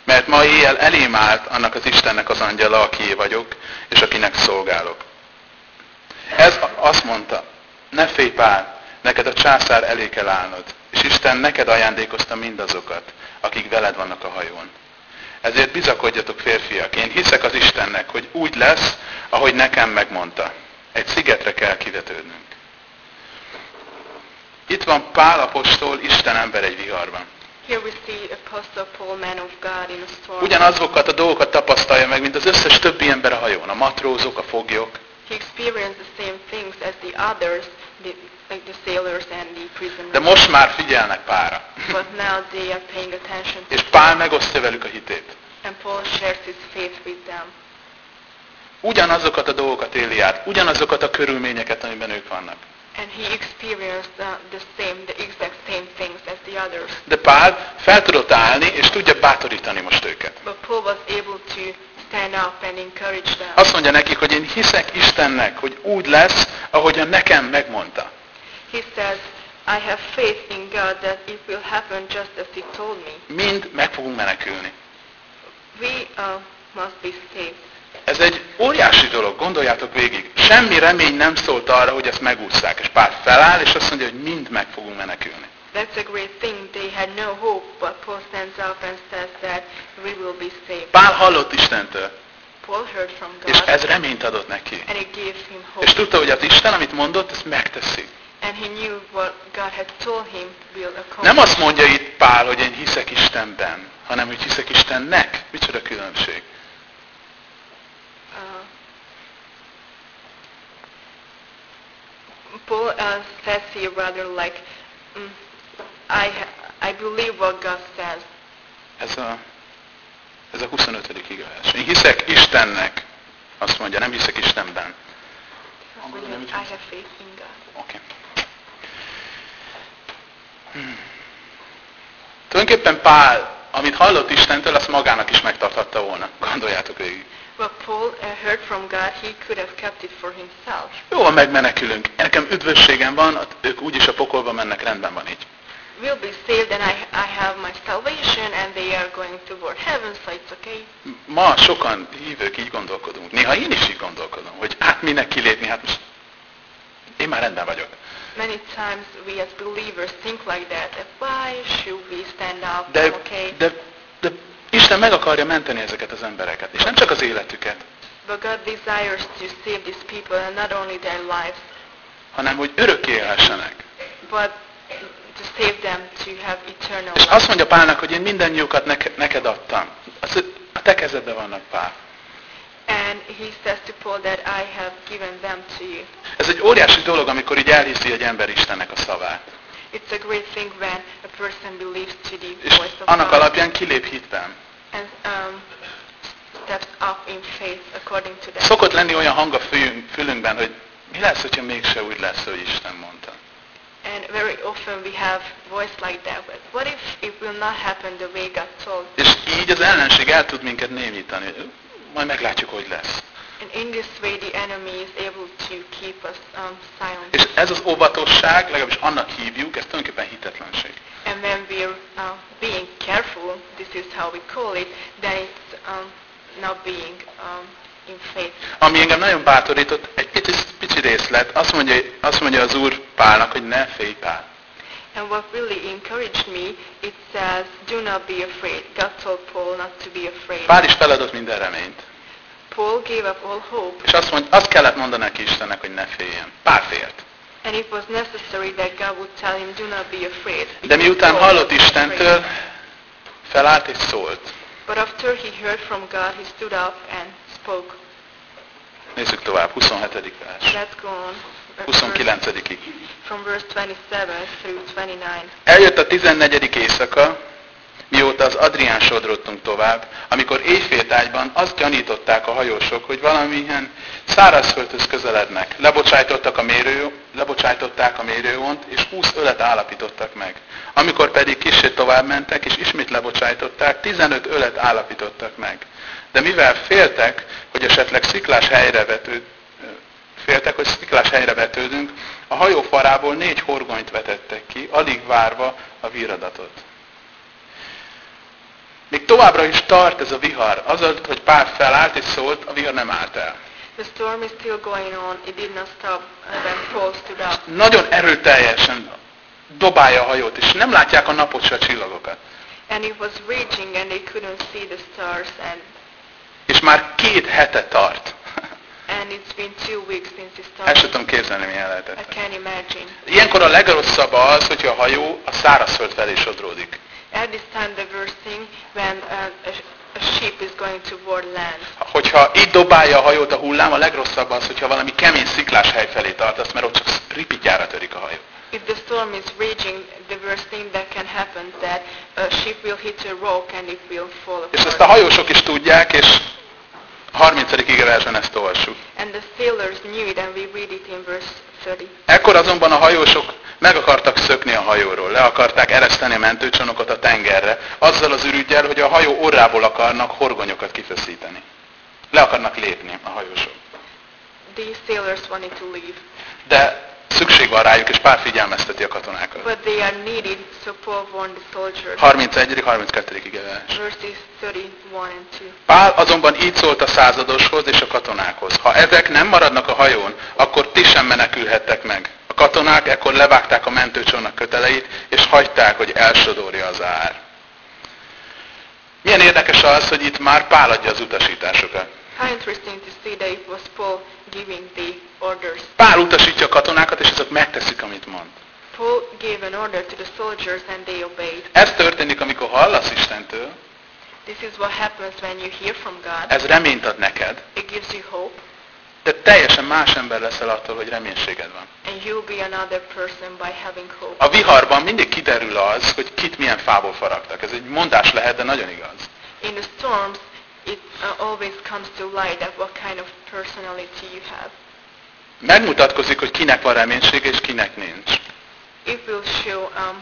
Mert ma éjjel elém állt annak az Istennek az angyala, akié vagyok, és akinek szolgálok. Ez azt mondta, ne félj Pál, neked a császár elé kell állnod, és Isten neked ajándékozta mindazokat, akik veled vannak a hajón. Ezért bizakodjatok férfiak, én hiszek az Istennek, hogy úgy lesz, ahogy nekem megmondta. Egy szigetre kell kivetődnünk. Itt van Pál apostol, Isten ember egy viharban. Here we see Apostle Paul, man of God, in a storm. Ugyanazokat a dolgokat tapasztalja meg, mint az összes többi ember a hajón. A matrózok, a foglyok. He experienced the same things as the others, the, like the sailors and the prisoners. De most már figyelnek Pálra. But now they are paying attention És Pál megosztja velük a hitét. And Paul shares his faith with them. Ugyanazokat a dolgokat éli át, ugyanazokat a körülményeket, amiben ők vannak. And he experienced uh, the same, the exact same things as the others. De Pál fel tudott állni, és tudja bátorítani most őket. But Paul was able to stand up and encourage them. Azt mondja nekik, hogy én hiszek Istennek, hogy úgy lesz, ahogyan nekem megmondta. He says, I have faith in God that it will happen just as he told me. Mind meg fogunk menekülni. We uh, must be saved. Ez egy óriási dolog, gondoljátok végig. Semmi remény nem szólt arra, hogy ezt megúszszák. És Pál feláll, és azt mondja, hogy mind meg fogunk menekülni. That's a great thing. They had no hope, but Paul stands up and says that we will be saved. Pál hallott Istentől, Paul heard from és God, ez reményt adott neki. and it gave him És hope. tudta, hogy az Isten, amit mondott, ezt megteszi. And he knew what God had told him will accomplish. Nem azt mondja itt Pál, hogy én hiszek Istenben, hanem hogy hiszek Istennek. Micsoda különbség. Uh, Paul uh, says here rather like, mm, I, I believe what God says. Ez a, ez a 25. igevers. Én hiszek Istennek. Azt mondja, nem hiszek Istenben. Angolul nem I have faith in God. Oké. Hmm. Tulajdonképpen Pál, amit hallott Istentől, azt magának is megtarthatta volna. Gondoljátok végig. What Paul uh, heard from God, he could have kept it for himself. Jó, megmenekülünk. Nekem üdvösségem van, ők úgyis a pokolba mennek, rendben van így. We'll be saved and I, I have my salvation and they are going toward heaven, so it's okay. Ma sokan hívők így gondolkodunk. Néha én is így gondolkodom, hogy hát minek kilépni, hát most én már rendben vagyok. Many times we as believers think like that, why should we stand up, De, I'm okay. de, de Isten meg akarja menteni ezeket az embereket, és nem csak az életüket, But God desires to save these people and not only their lives, hanem hogy örökké élhessenek. but to save them to have eternal És life. azt mondja Pálnak, hogy én mindannyiukat neke, neked adtam. Az, a te kezedben vannak, Pál. And he says to Paul that I have given them to you. Ez egy óriási dolog, amikor így elhiszi egy ember Istennek a szavát. It's a great thing when a person believes to the És voice of annak God alapján kilép hitben. and um, steps up in faith according to that. Szokott lenni olyan hang a fülünk, fülünkben, hogy mi lesz, hogyha mégse úgy lesz, hogy Isten mondta. And very often we have voice like that, but what if it will not happen the way God told? És így az ellenség el tud minket némítani. Majd meglátjuk, hogy lesz. And in this way the enemy is able to keep us um, silent. És ez az óvatosság, legalábbis annak hívjuk, ez tulajdonképpen hitetlenség. And when we're uh, being careful, this is how we call it, then it's um, not being um, in faith. Ami engem nagyon bátorított, egy pici, pici részlet, azt mondja, azt mondja az Úr Pálnak, hogy ne félj Pál. And what really encouraged me, it says, do not be afraid. God told Paul not to be afraid. Pál is feladott minden reményt. Paul gave up all hope, És azt, mond, azt kellett mondani neki Istennek, hogy ne féljen. Pál félt. and it was necessary that God would tell him, do not be afraid. De miután hallott. Istentől, felállt és szólt. But after he heard from God, he stood up and spoke. Nézzük tovább, 27. vers. Let's go on. Uh, verse- 29-ig. From verse 27 through 29. Eljött a 14. éjszaka, mióta az Adrián sodrottunk tovább, amikor éjféltájban azt gyanították a hajósok, hogy valamilyen szárazföldhöz közelednek. Lebocsájtottak a mérő, lebocsájtották a mérőont, és 20 ölet állapítottak meg. Amikor pedig kicsit tovább mentek, és ismét lebocsájtották, 15 ölet állapítottak meg. De mivel féltek, hogy esetleg sziklás helyre vető, féltek, hogy sziklás helyre vetődünk, a hajó farából négy horgonyt vetettek ki, alig várva a viradatot. Még továbbra is tart ez a vihar. Azzal, hogy Pál felállt és szólt, a vihar nem állt el. The storm is still going on. It did not stop when Paul stood up. Nagyon erőteljesen dobálja a hajót, és nem látják a napot se a csillagokat. And it was raging and they couldn't see the stars and, És már két hete tart. And it's been two weeks since it El sem started. tudom képzelni, milyen I lehetett. can't imagine. Ilyenkor a legrosszabb az, hogyha a hajó a szárazföld felé sodródik. At this time the worst thing when uh, a, a ship is going toward land. Hogyha így dobálja a hajót a hullám, a legrosszabb az, hogyha valami kemény sziklás hely felé tartasz, mert ott csak ripityára törik a hajó. If the storm is raging, the worst thing that can happen that a ship will hit a rock and it will fall És ezt a apart. hajósok is tudják, és 30. igeversben ezt olvassuk. And the sailors knew it and we read it in verse 30. Ekkor azonban a hajósok meg akartak szökni a hajóról, le akarták ereszteni a mentőcsónokot a tengerre, azzal az ürügyel, hogy a hajó orrából akarnak horgonyokat kifeszíteni. Le akarnak lépni a hajósok. These sailors wanted to leave. De szükség van rájuk, és Pál figyelmezteti a katonákat. But they are needed, so Paul warned the soldiers. 31. 32. vers. Verses 31 and 2. Pál azonban így szólt a századoshoz és a katonákhoz. Ha ezek nem maradnak a hajón, akkor ti sem menekülhettek meg. A katonák ekkor levágták a mentőcsónak köteleit, és hagyták, hogy elsodorja az ár. Milyen érdekes az, hogy itt már Pál adja az utasításokat. How interesting to see that it was Paul giving the orders. Pál utasítja a katonákat, és azok megteszik, amit mond. Paul gave an order to the soldiers and they obeyed. Ez történik, amikor hallasz Istentől, This is what happens when you hear from God. ez reményt ad neked, It gives you hope de teljesen más ember leszel attól, hogy reménységed van. and you'll be another person by having hope. A viharban mindig kiderül az, hogy kit milyen fából faragtak. Ez egy mondás lehet, de nagyon igaz. In the storms, it uh, always comes to light that what kind of personality you have. Megmutatkozik, hogy kinek van reménysége, és kinek nincs. It will show um,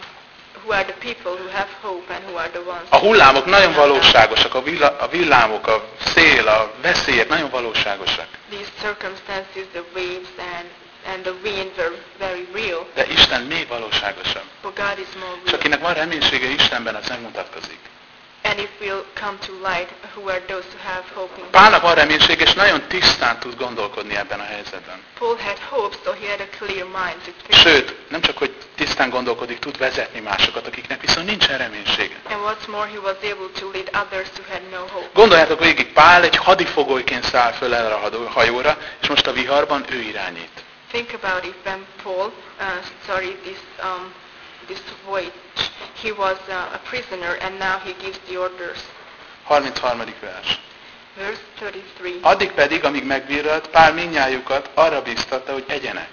who are the people who have hope and who are the ones. A hullámok nagyon valóságosak, a, villa, a villámok, a szél, a veszélyek nagyon valóságosak. These circumstances, the waves and, and the wind were very real. De Isten még valóságosabb. But God is more És akinek van reménysége Istenben, az megmutatkozik. And it will come to light who are those who have hope in. Pálnak van reménység, és nagyon tisztán tud gondolkodni ebben a helyzetben. Paul had hope, so he had a clear mind to. Sőt, nem csak, hogy tisztán gondolkodik, tud vezetni másokat, akiknek viszont nincsen reménysége. And what's more, he was able to lead others who had no hope. Gondoljátok végig, Pál egy hadifogolyként száll föl erre a hajóra, és most a viharban ő irányít. Think about it when Paul uh, started this, um, this voyage. He was uh, a prisoner and now he gives the orders. 33. vers. Verse 33. Addig pedig, amíg megvirrat, Pál minnyájukat arra bíztatta, hogy egyenek.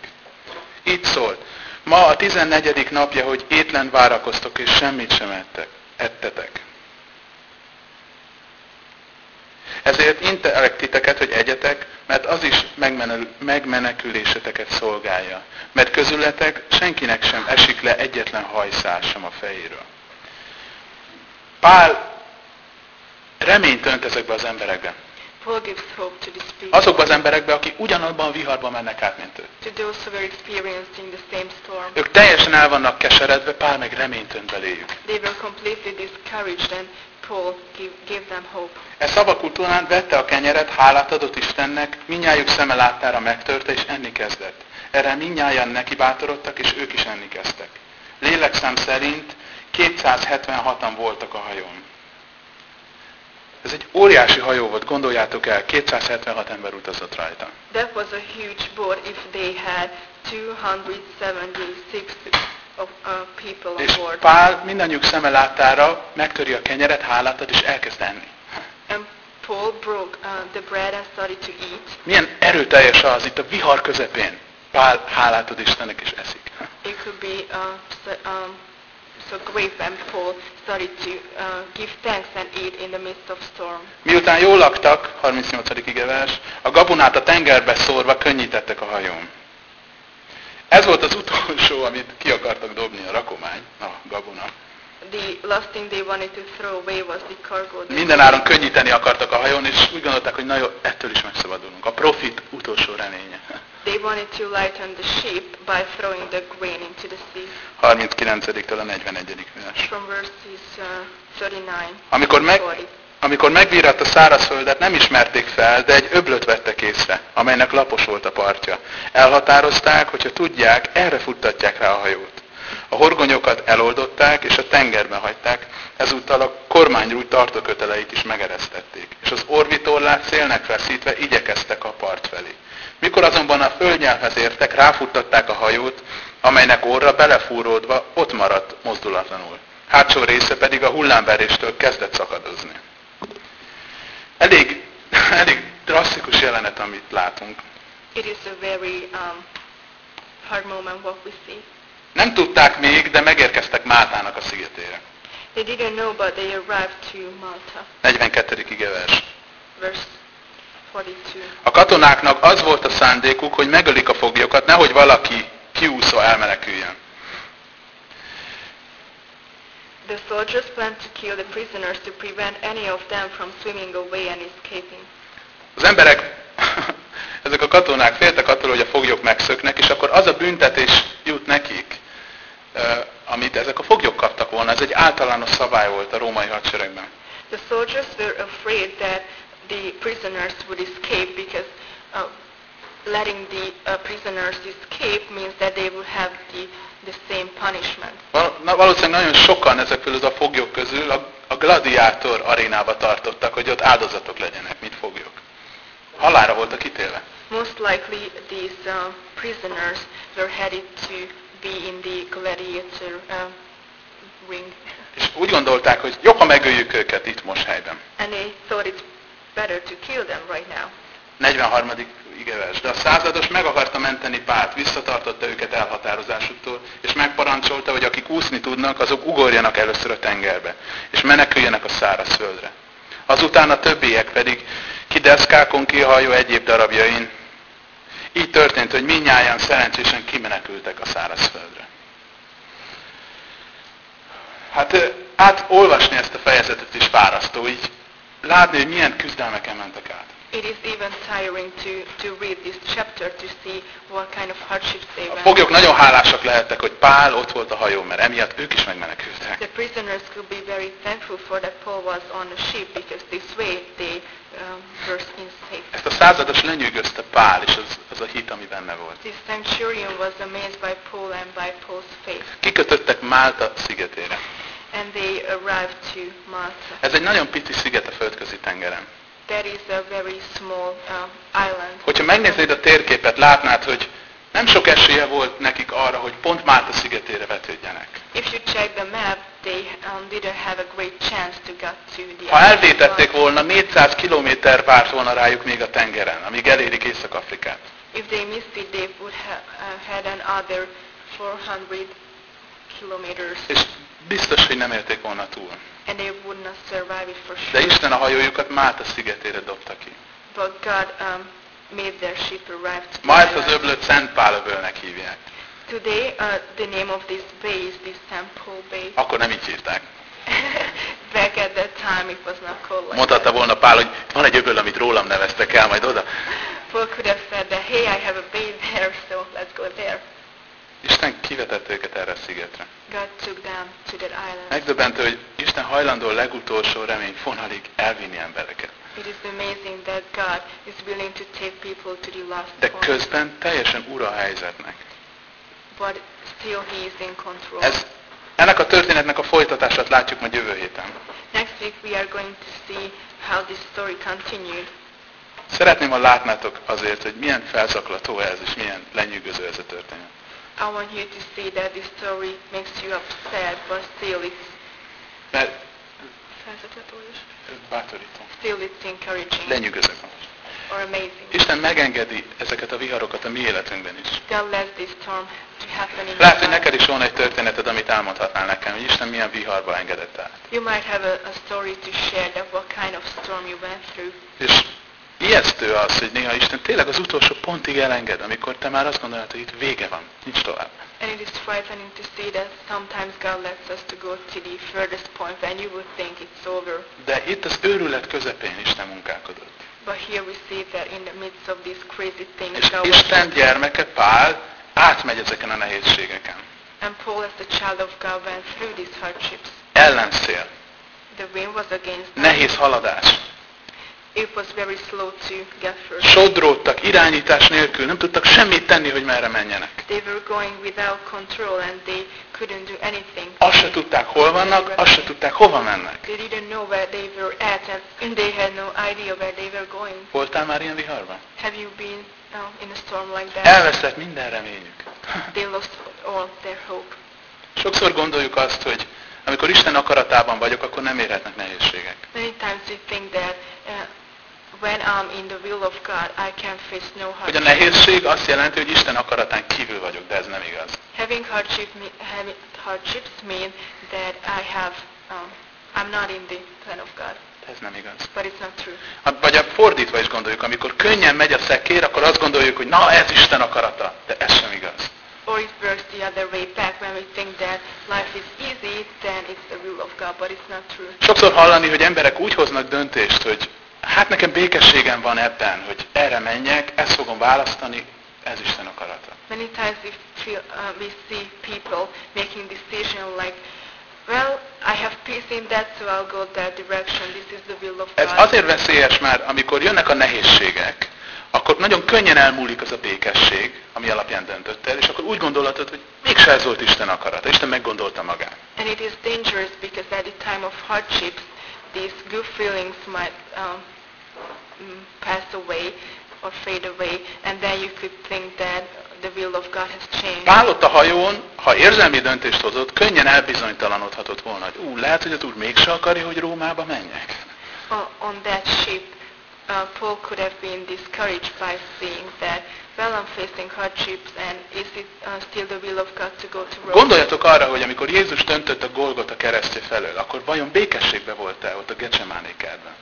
Így szólt. Ma a 14. napja, hogy étlen várakoztok, és semmit sem ettek, ettetek. Ezért intelek titeket, hogy egyetek, mert az is megmeneküléseteket szolgálja. Mert közületek senkinek sem esik le egyetlen hajszál sem a fejéről. Pál reményt önt ezekbe az emberekbe. Azokba az emberekbe, akik ugyanabban a viharban mennek át, mint ő. Ők teljesen el vannak keseredve, Pál meg reményt önt beléjük. Paul give, gave them hope. E szavak után vette a kenyeret, hálát adott Istennek, minnyájuk szeme láttára megtörte, és enni kezdett. Erre minnyáján neki bátorodtak, és ők is enni kezdtek. Lélekszám szerint 276-an voltak a hajón. Ez egy óriási hajó volt, gondoljátok el, 276 ember utazott rajta. That was a huge boat if they had 276 of, uh, people És on. Pál mindannyiuk szeme láttára megtöri a kenyeret, hálát ad, és elkezd enni. And Paul broke uh, the bread and started to eat. Milyen erőteljes az itt a vihar közepén. Pál hálát ad Istennek, és eszik. It could be uh, so, um, so great when Paul started to uh, give thanks and eat in the midst of storm. Miután jól laktak, 38. igevers, a gabonát a tengerbe szórva könnyítettek a hajón. Ez volt az utolsó, amit ki akartak dobni a rakomány, a gabona. The last thing they wanted to throw away was the cargo. that- Minden áron könnyíteni akartak a hajón, és úgy gondolták, hogy na jó, ettől is megszabadulunk. A profit utolsó reménye. They wanted to lighten the ship by throwing the grain into the sea. 39-től a 41. vers. From verses uh, 39 Amikor, meg, 40. amikor megvíratt a szárazföldet, nem ismerték fel, de egy öblöt vettek észre, amelynek lapos volt a partja. Elhatározták, hogyha tudják, erre futtatják rá a hajót. A horgonyokat eloldották, és a tengerbe hagyták, ezúttal a kormányrúj tartóköteleit is megeresztették, és az orvitorlát szélnek feszítve igyekeztek a part felé. Mikor azonban a földnyelvhez értek, ráfuttatták a hajót, amelynek orra belefúródva ott maradt mozdulatlanul. Hátsó része pedig a hullámveréstől kezdett szakadozni. Elég, elég drasztikus jelenet, amit látunk. It is a very um, hard moment what we see. Nem tudták még, de megérkeztek Máltának a szigetére. They didn't know, but they arrived to Malta. 42. igevers. Verse 42. A katonáknak az volt a szándékuk, hogy megölik a foglyokat, nehogy valaki kiúszva elmeneküljön. The soldiers planned to kill the prisoners to prevent any of them from swimming away and escaping. Az emberek, ezek a katonák féltek attól, hogy a foglyok megszöknek, és akkor az a büntetés jut nekik, amit ezek a foglyok kaptak volna. Ez egy általános szabály volt a római hadseregben. The soldiers were afraid that the prisoners would escape because uh, letting the uh, prisoners escape means that they would have the, the same punishment. Val- valószínűleg nagyon sokan ezek közül a foglyok közül a, a gladiátor arénába tartottak, hogy ott áldozatok legyenek, mint foglyok. Halára voltak ítélve. Most likely these uh, prisoners were headed to be in the gladiator uh, ring. És úgy gondolták, hogy jobb, ha megöljük őket itt most helyben. And they thought it's better to kill them right now. 43. igevers. De a százados meg akarta menteni Pált, visszatartotta őket elhatározásuktól, és megparancsolta, hogy akik úszni tudnak, azok ugorjanak először a tengerbe, és meneküljenek a szárazföldre. Azután a többiek pedig ki deszkákon, ki egyéb darabjain. Így történt, hogy minnyáján szerencsésen kimenekültek a szárazföldre. Hát átolvasni ezt a fejezetet is fárasztó, így látni, hogy milyen küzdelmeken mentek át. It is even tiring to, to read this chapter to see what kind of hardships they A went foglyok nagyon hálásak lehettek, hogy Pál ott volt a hajón, mert emiatt ők is megmenekültek. The prisoners could be very thankful for that Paul was on the ship because this way they um, were in safe. Ezt a százados lenyűgözte Pál, és az, az a hit, ami benne volt. This centurion was amazed by Paul and by Paul's faith, Kikötöttek Málta szigetére. and they arrived to Malta. Ez egy nagyon pici sziget a földközi tengeren. That is a very small um, island. Hogyha megnéznéd a térképet, látnád, hogy nem sok esélye volt nekik arra, hogy pont Málta szigetére vetődjenek. If you check the map, they um, didn't have a great chance to get to the Ha elvétették volna, 400 kilométer várt volna rájuk még a tengeren, amíg elérik Észak-Afrikát. If they missed it, they would have uh, had another 400 kilometers, És biztos, hogy nem élték volna túl. and they would not survive it for De sure. Isten a hajójukat Málta szigetére dobta ki. But God um, made their ship arrive to ezt az öblöt Szent Pálöbölnek hívják. Today, uh, the name of this bay is the St. Paul Bay. Akkor nem így hívták. Back at that time, it was not called like Mondhatta volna Pál, hogy van egy öböl, amit rólam neveztek el, majd oda. Paul could have said that, hey, I have a bay there, so let's go there. Isten kivetett őket erre a szigetre. God took them to that island. Megdöbbentő, hogy Isten hajlandó a legutolsó remény fonalig elvinni embereket. It is amazing that God is willing to take people to the last De point, közben teljesen ura a helyzetnek. but still He is in control. Ez, ennek a történetnek a folytatását látjuk majd jövő héten. Next week we are going to see how this story continued. Szeretném, ha látnátok azért, hogy milyen felzaklató ez, és milyen lenyűgöző ez a történet. I want you to see that this story makes you upset, but still it's Mert bátorító. still it's encouraging Lenyűgöző. or amazing. Isten megengedi ezeket a viharokat a mi életünkben is. Lehet, hogy neked is van egy történeted, amit elmondhatnál nekem, hogy Isten milyen viharba engedett át. You might have a, a story to share that what kind of storm you went through. És ijesztő az, hogy néha Isten tényleg az utolsó pontig elenged, amikor te már azt gondolod, hogy itt vége van, nincs tovább. And it is frightening to see that sometimes God lets us to go to the furthest point when you would think it's over. De itt az őrület közepén Isten munkálkodott. But here we see that in the midst of these crazy things, És God Isten gyermeke Pál átmegy ezeken a nehézségeken. And Paul, as the child of God, went through these hardships. Ellenszél, The wind was against nehéz haladás. It was very slow to get. Sodródtak irányítás nélkül, nem tudtak semmit tenni, hogy merre menjenek. They were going without control and they couldn't do anything. Azt se tudták, hol vannak, azt se tudták, hova mennek. They didn't know where they were at and they had no idea where they were going. Voltál már ilyen viharban? Have you been uh, in a storm like that? Elveszett minden reményük. They lost all their hope. Sokszor gondoljuk azt, hogy amikor Isten akaratában vagyok, akkor nem érhetnek nehézségek. Many times we think that uh, when I'm in the will of God, I can face no Hogy a hardship. nehézség azt jelenti, hogy Isten akaratán kívül vagyok, de ez nem igaz. Having hardship, having hardships mean that I have, um, I'm not in the plan of God. Ez nem igaz. But it's not true. Hát, Vagy a fordítva is gondoljuk, amikor könnyen megy a szekér, akkor azt gondoljuk, hogy na ez Isten akarata. De ez sem igaz. Or it works the other way back when we think that life is easy, then it's the will of God, but it's not true. Sokszor hallani, hogy emberek úgy hoznak döntést, hogy hát nekem békességem van ebben, hogy erre menjek, ezt fogom választani, ez Isten akarata. Many times we feel uh, we see people making decision like, well, I have peace in that, so I'll go that direction. This is the will of Ez God. azért veszélyes, mert amikor jönnek a nehézségek, akkor nagyon könnyen elmúlik az a békesség, ami alapján döntöttél, és akkor úgy gondolhatod, hogy mégse ez volt Isten akarata. Isten meggondolta magát. And it is dangerous because at the time of hardships, these good feelings might um, mm, pass away or fade away, and then you could think that the will of God has changed. Pál ott a hajón, ha érzelmi döntést hozott, könnyen elbizonytalanodhatott volna, hogy ú, lehet, hogy az úr mégse akarja, hogy Rómába menjek. Uh, on that ship, uh, Paul could have been discouraged by seeing that, well, I'm facing hardships, and is it uh, still the will of God to go to Rome? Gondoljatok arra, hogy amikor Jézus döntött a Golgota keresztje felől, akkor vajon békességbe volt-e ott a Gecsemáné kertben?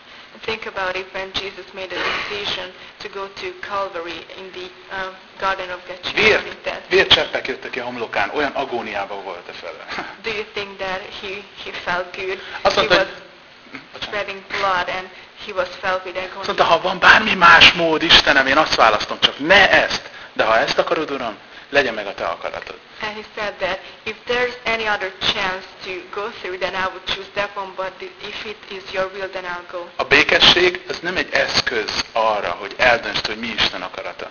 Think about it when Jesus made a decision to go to Calvary in the um, Garden of Gethsemane. Vér, That, vércseppek jöttek ki a homlokán, olyan agóniában volt-e fele. do you think that he, he felt good? Azt he mondta, was hogy, Bocsánat. spreading blood and he was felt with Azt agony. mondta, ha van bármi más mód, Istenem, én azt választom, csak ne ezt. De ha ezt akarod, Uram, legyen meg a te akaratod. And he said that if there's any other chance to go through, then I would choose that one, but if it is your will, then I'll go. A békesség, ez nem egy eszköz arra, hogy eldöntsd, hogy mi Isten akarata.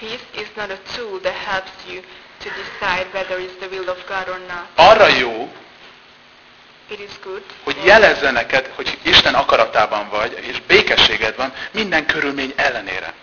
Peace is not a tool that helps you to decide whether it's the will of God or not. Arra jó, It is good. hogy jelezze neked, hogy Isten akaratában vagy, és békességed van minden körülmény ellenére.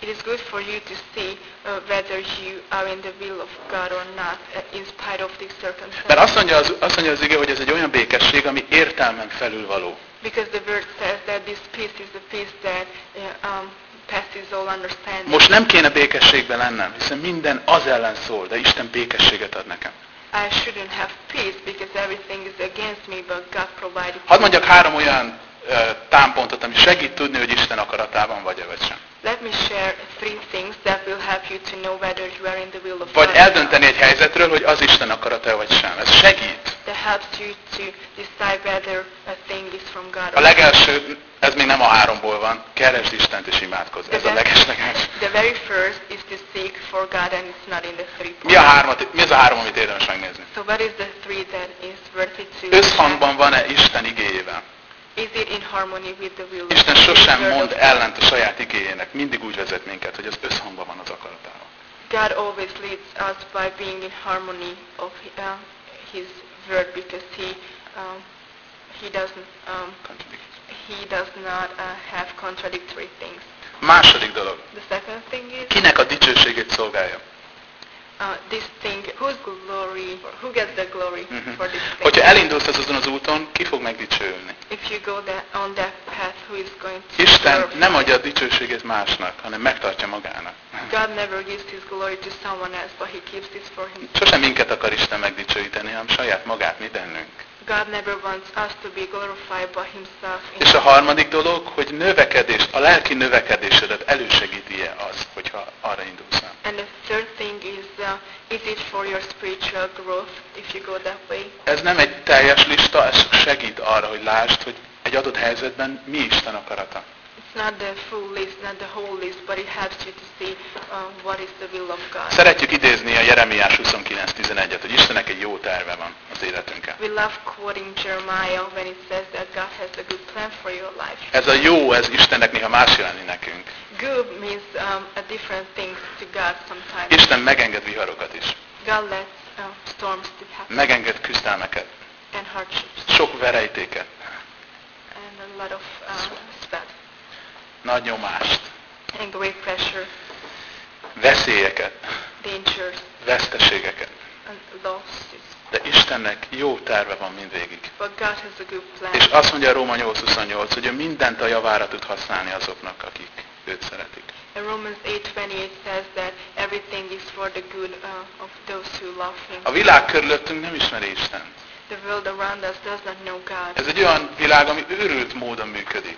It is good for you to see uh, whether you are in the will of God or not, uh, in spite of these Mert circumstances. azt mondja, az, azt mondja az ige, hogy ez egy olyan békesség, ami értelmen felülvaló. Because the word says that this peace is the peace that uh, um, passes all understanding. Most nem kéne békességben lennem, hiszen minden az ellen szól, de Isten békességet ad nekem. I shouldn't have peace because everything is against me, but God provided Hadd mondjak három olyan támpontot, ami segít tudni, hogy Isten akaratában vagy-e vagy sem. Let me share three things that will help you to know whether you are in the will of Vagy God. eldönteni egy helyzetről, hogy az Isten akarata vagy sem. Ez segít. That helps you to decide whether a thing is from God A legelső, ez még nem a háromból van, keresd Istent és imádkozz. Ez a legesleges. The very first is to seek for God and it's not in the three Mi, a points. hármat, mi az a három, amit érdemes megnézni? So what is the three that is worth it to Összhangban van-e Isten igéjével? Is it in harmony with the will Isten sosem mond ellent a saját igéjének, mindig úgy vezet minket, hogy az összhangban van az akaratával. God always leads us by being in harmony of uh, His word because He um, He doesn't um, He does not uh, have contradictory things. Második dolog. The second thing is Kinek a dicsőségét szolgálja? Uh, this thing. Whose glory? Who gets the glory Mhm. for this thing? Hogyha elindulsz azon az úton, ki fog megdicsőülni? If you go that, on that path, who is going to Isten nem adja a dicsőségét másnak, hanem megtartja magának. God never gives His glory to someone else, but He keeps it for Himself. Sosem minket akar Isten megdicsőíteni, hanem saját magát, mi bennünk. God never wants us to be glorified by Himself. És a harmadik dolog, hogy növekedést, a lelki növekedésedet elősegíti-e az, hogyha arra indulsz. And the third thing Ez nem egy teljes lista, ez segít arra, hogy lásd, hogy egy adott helyzetben mi Isten akarata. It's not the full list, not the whole list, but it helps you to see what is the will of God. Szeretjük idézni a Jeremiás 29.11-et, hogy Istennek egy jó terve van az életünkkel. We love quoting Jeremiah when it says that God has a good plan for your life. Ez a jó, ez Istennek néha más jeleni nekünk. Good means um, a different things to God sometimes. Isten megenged viharokat is. God lets uh, storms to happen Megenged küzdelmeket. and hardships Sok verejtéket. and a lot of uh, Nagy nyomást. and great pressure, Veszélyeket. dangers Veszteségeket. and losses. De Istennek jó terve van mindvégig. But God has a good plan. És azt mondja a Róma 8.28, hogy ő mindent a javára tud használni azoknak, akik őt szeretik. And Romans 8:28 says that everything is for the good uh, of those who love Him. A világ körülöttünk nem ismeri Istent. The world around us does not know God. Ez egy olyan világ, ami őrült módon működik.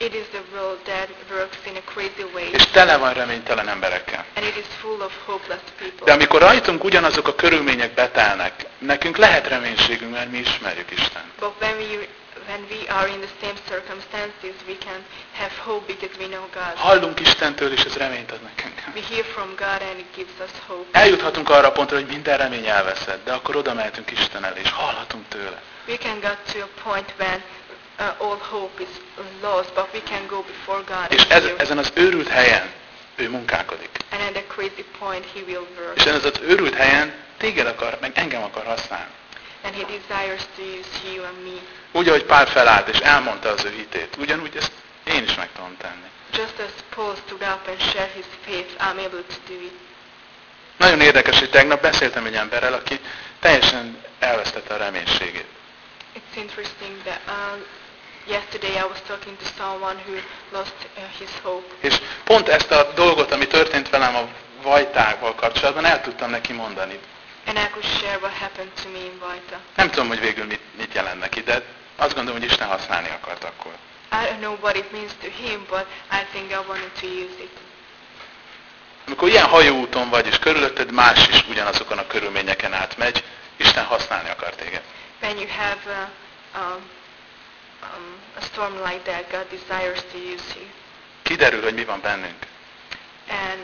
It is the world that works in a crazy way, És tele van reménytelen emberekkel. and it is full of hopeless De people. amikor rajtunk ugyanazok a körülmények betelnek, nekünk lehet reménységünk, mert mi ismerjük Istent. But when we when we are in the same circumstances, we can have hope because we know God. Hallunk Istentől, és ez reményt ad nekünk. We hear from God and it gives us hope. Eljuthatunk arra a pontra, hogy minden remény elveszett, de akkor oda mehetünk Isten elé, és hallhatunk tőle. We can get to a point when uh, all hope is lost, but we can go before God És ez, ezen az őrült helyen ő munkálkodik. And at the crazy point, He will work. És ezen az őrült helyen téged akar, meg engem akar használni. And He desires to use you and me. Úgy, ahogy Pál felállt és elmondta az ő hitét, ugyanúgy ezt én is meg tudom tenni. Just as Paul stood up and shared his faith, I'm able to do it. Nagyon érdekes, hogy tegnap beszéltem egy emberrel, aki teljesen elvesztette a reménységét. It's interesting that um, yesterday I was talking to someone who lost uh, his hope. És pont ezt a dolgot, ami történt velem a vajtával kapcsolatban, el tudtam neki mondani. And I could share what happened to me in Vita. Nem tudom, hogy végül mit, mit jelent neki, de azt gondolom, hogy Isten használni akart akkor. I don't know what it means to him, but I think God wanted to use it. Amikor ilyen hajóúton vagy, és körülötted más is ugyanazokon a körülményeken átmegy, Isten használni akar téged. When you have uh, um, um, a storm like that, God desires to use you. Kiderül, hogy mi van bennünk. And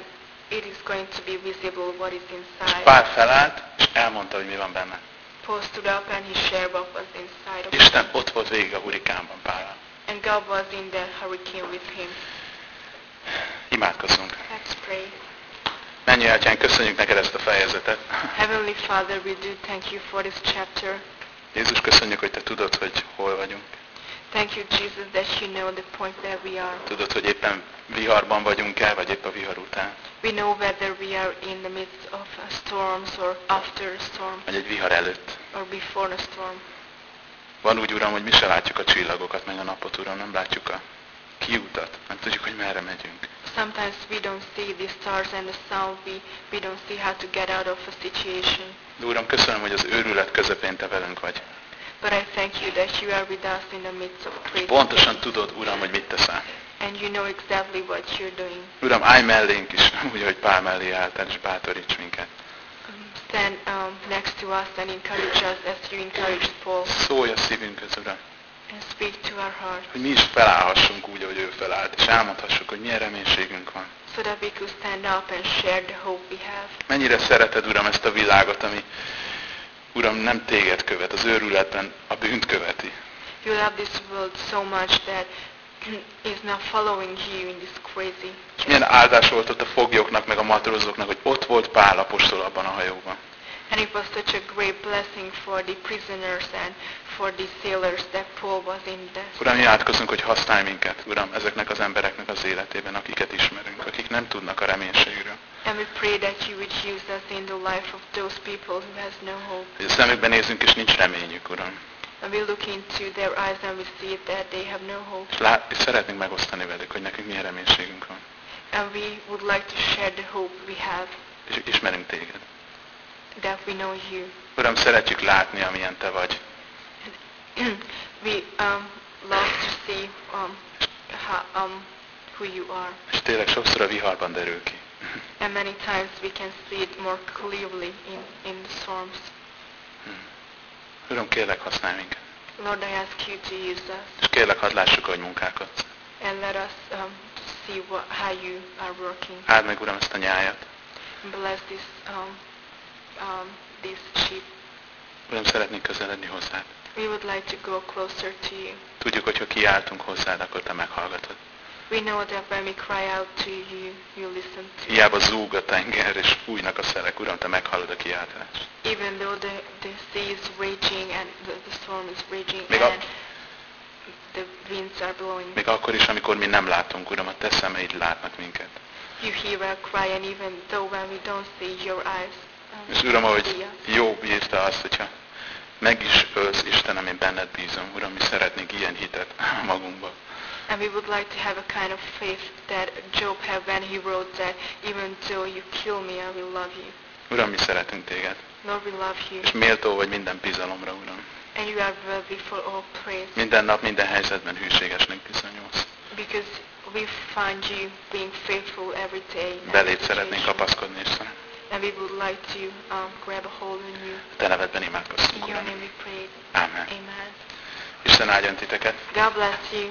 it is going to be visible what is És inside. Pál felállt, és elmondta, hogy mi van benne. Paul stood up and he shared what was inside of him. Isten ott volt végig a hurikánban Pállal. And God was in the hurricane with him. Imádkozzunk. Let's pray. Mennyi atyán, köszönjük neked ezt a fejezetet. Heavenly Father, we do thank you for this chapter. Jézus, köszönjük, hogy te tudod, hogy hol vagyunk. Thank you, Jesus, that you know the point that we are. Tudod, hogy éppen viharban vagyunk el, vagy épp a vihar után. We know whether we are in the midst of storms or after a storm Vagy egy vihar előtt. or before a storm. Van úgy, Uram, hogy mi se látjuk a csillagokat, meg a napot, Uram, nem látjuk a kiutat. Nem tudjuk, hogy merre megyünk. Sometimes we don't see the stars and the sun. We, we don't see how to get out of a situation. De Uram, köszönöm, hogy az őrület közepén te velünk vagy. But I thank you that you are with us in the midst of crazy Pontosan tudod, Uram, hogy mit teszel. And you know exactly what you're doing. Uram, állj mellénk is, úgy, hogy Pál mellé álltál, és bátoríts minket. Stand um, next to us and encourage us as you encouraged Paul. Szólj a szívünkhöz, Uram, And speak to our heart hogy mi is felállhassunk úgy, ahogy ő felállt, és elmondhassuk, hogy milyen reménységünk van. so that we could stand up and share the hope we have. Mennyire szereted, Uram, ezt a világot, ami, Uram, nem téged követ, az őrületben a bűnt követi. You love this world so much that is not following you in this crazy. És milyen áldás volt ott a foglyoknak, meg a matrózoknak, hogy ott volt Pál apostol abban a hajóban. And it was such a great blessing for the prisoners and for the sailors that Paul was in the Uram, imádkozunk, hogy használj minket, Uram, ezeknek az embereknek az életében, akiket ismerünk, akik nem tudnak a reménységről. And we pray that you would use us in the life of those people who has no hope. Hogy a szemükben nézünk, és nincs reményük, Uram. And we look into their eyes and we see that they have no hope. És, lát, és szeretnénk megosztani velük, hogy nekünk milyen reménységünk van. And we would like to share the hope we have, És ismerünk téged. that we know you. Uram, szeretjük látni, amilyen te vagy. we um, love to see um, how, um, who you are. És tényleg sokszor a viharban derül ki. And many times we can see it more clearly in, in the storms. Uram, kérlek, használj minket. Lord, I ask you to use us És kérlek, hadd lássuk, hogy munkálkodsz. and let us um, see what, how you are working. Áld meg, Uram, ezt a nyájat. Bless this, um, um, this sheep. Uram, szeretnénk közeledni hozzád. We would like to go closer to you. Tudjuk, hogy ha kiáltunk hozzád, akkor te meghallgatod. We know that when we cry out to you, you listen to. Hiába zúg a tenger, és fújnak a szelek, Uram, te meghallod a kiáltást. Even though the, the sea is raging and the, the storm is raging Még and the winds are blowing, Még akkor is, amikor mi nem látunk, Uram, a te szemeid látnak minket. you hear our cry and even though when we don't see your eyes, um, És Uram, ahogy. Jobb írta azt, hogyha meg is ölsz, Istenem, én benned bízom. Uram, mi szeretnénk ilyen hitet magunkba. And we would like to have a kind of faith that Job had when he wrote that even though you kill me, I will love you. Uram, mi szeretünk téged. Lord, we love you. És méltó vagy minden bizalomra, Uram. And you are worthy for all praise. Minden nap, minden helyzetben hűségesnek bizonyulsz. Because we find you being faithful every day. in Beléd szeretnénk kapaszkodni, Istenem. And we would like to um, grab a hold on you. Te nevedben In imádkoztunk, your Uram. name we pray. Amen. Amen. Isten áldjon titeket. God bless you.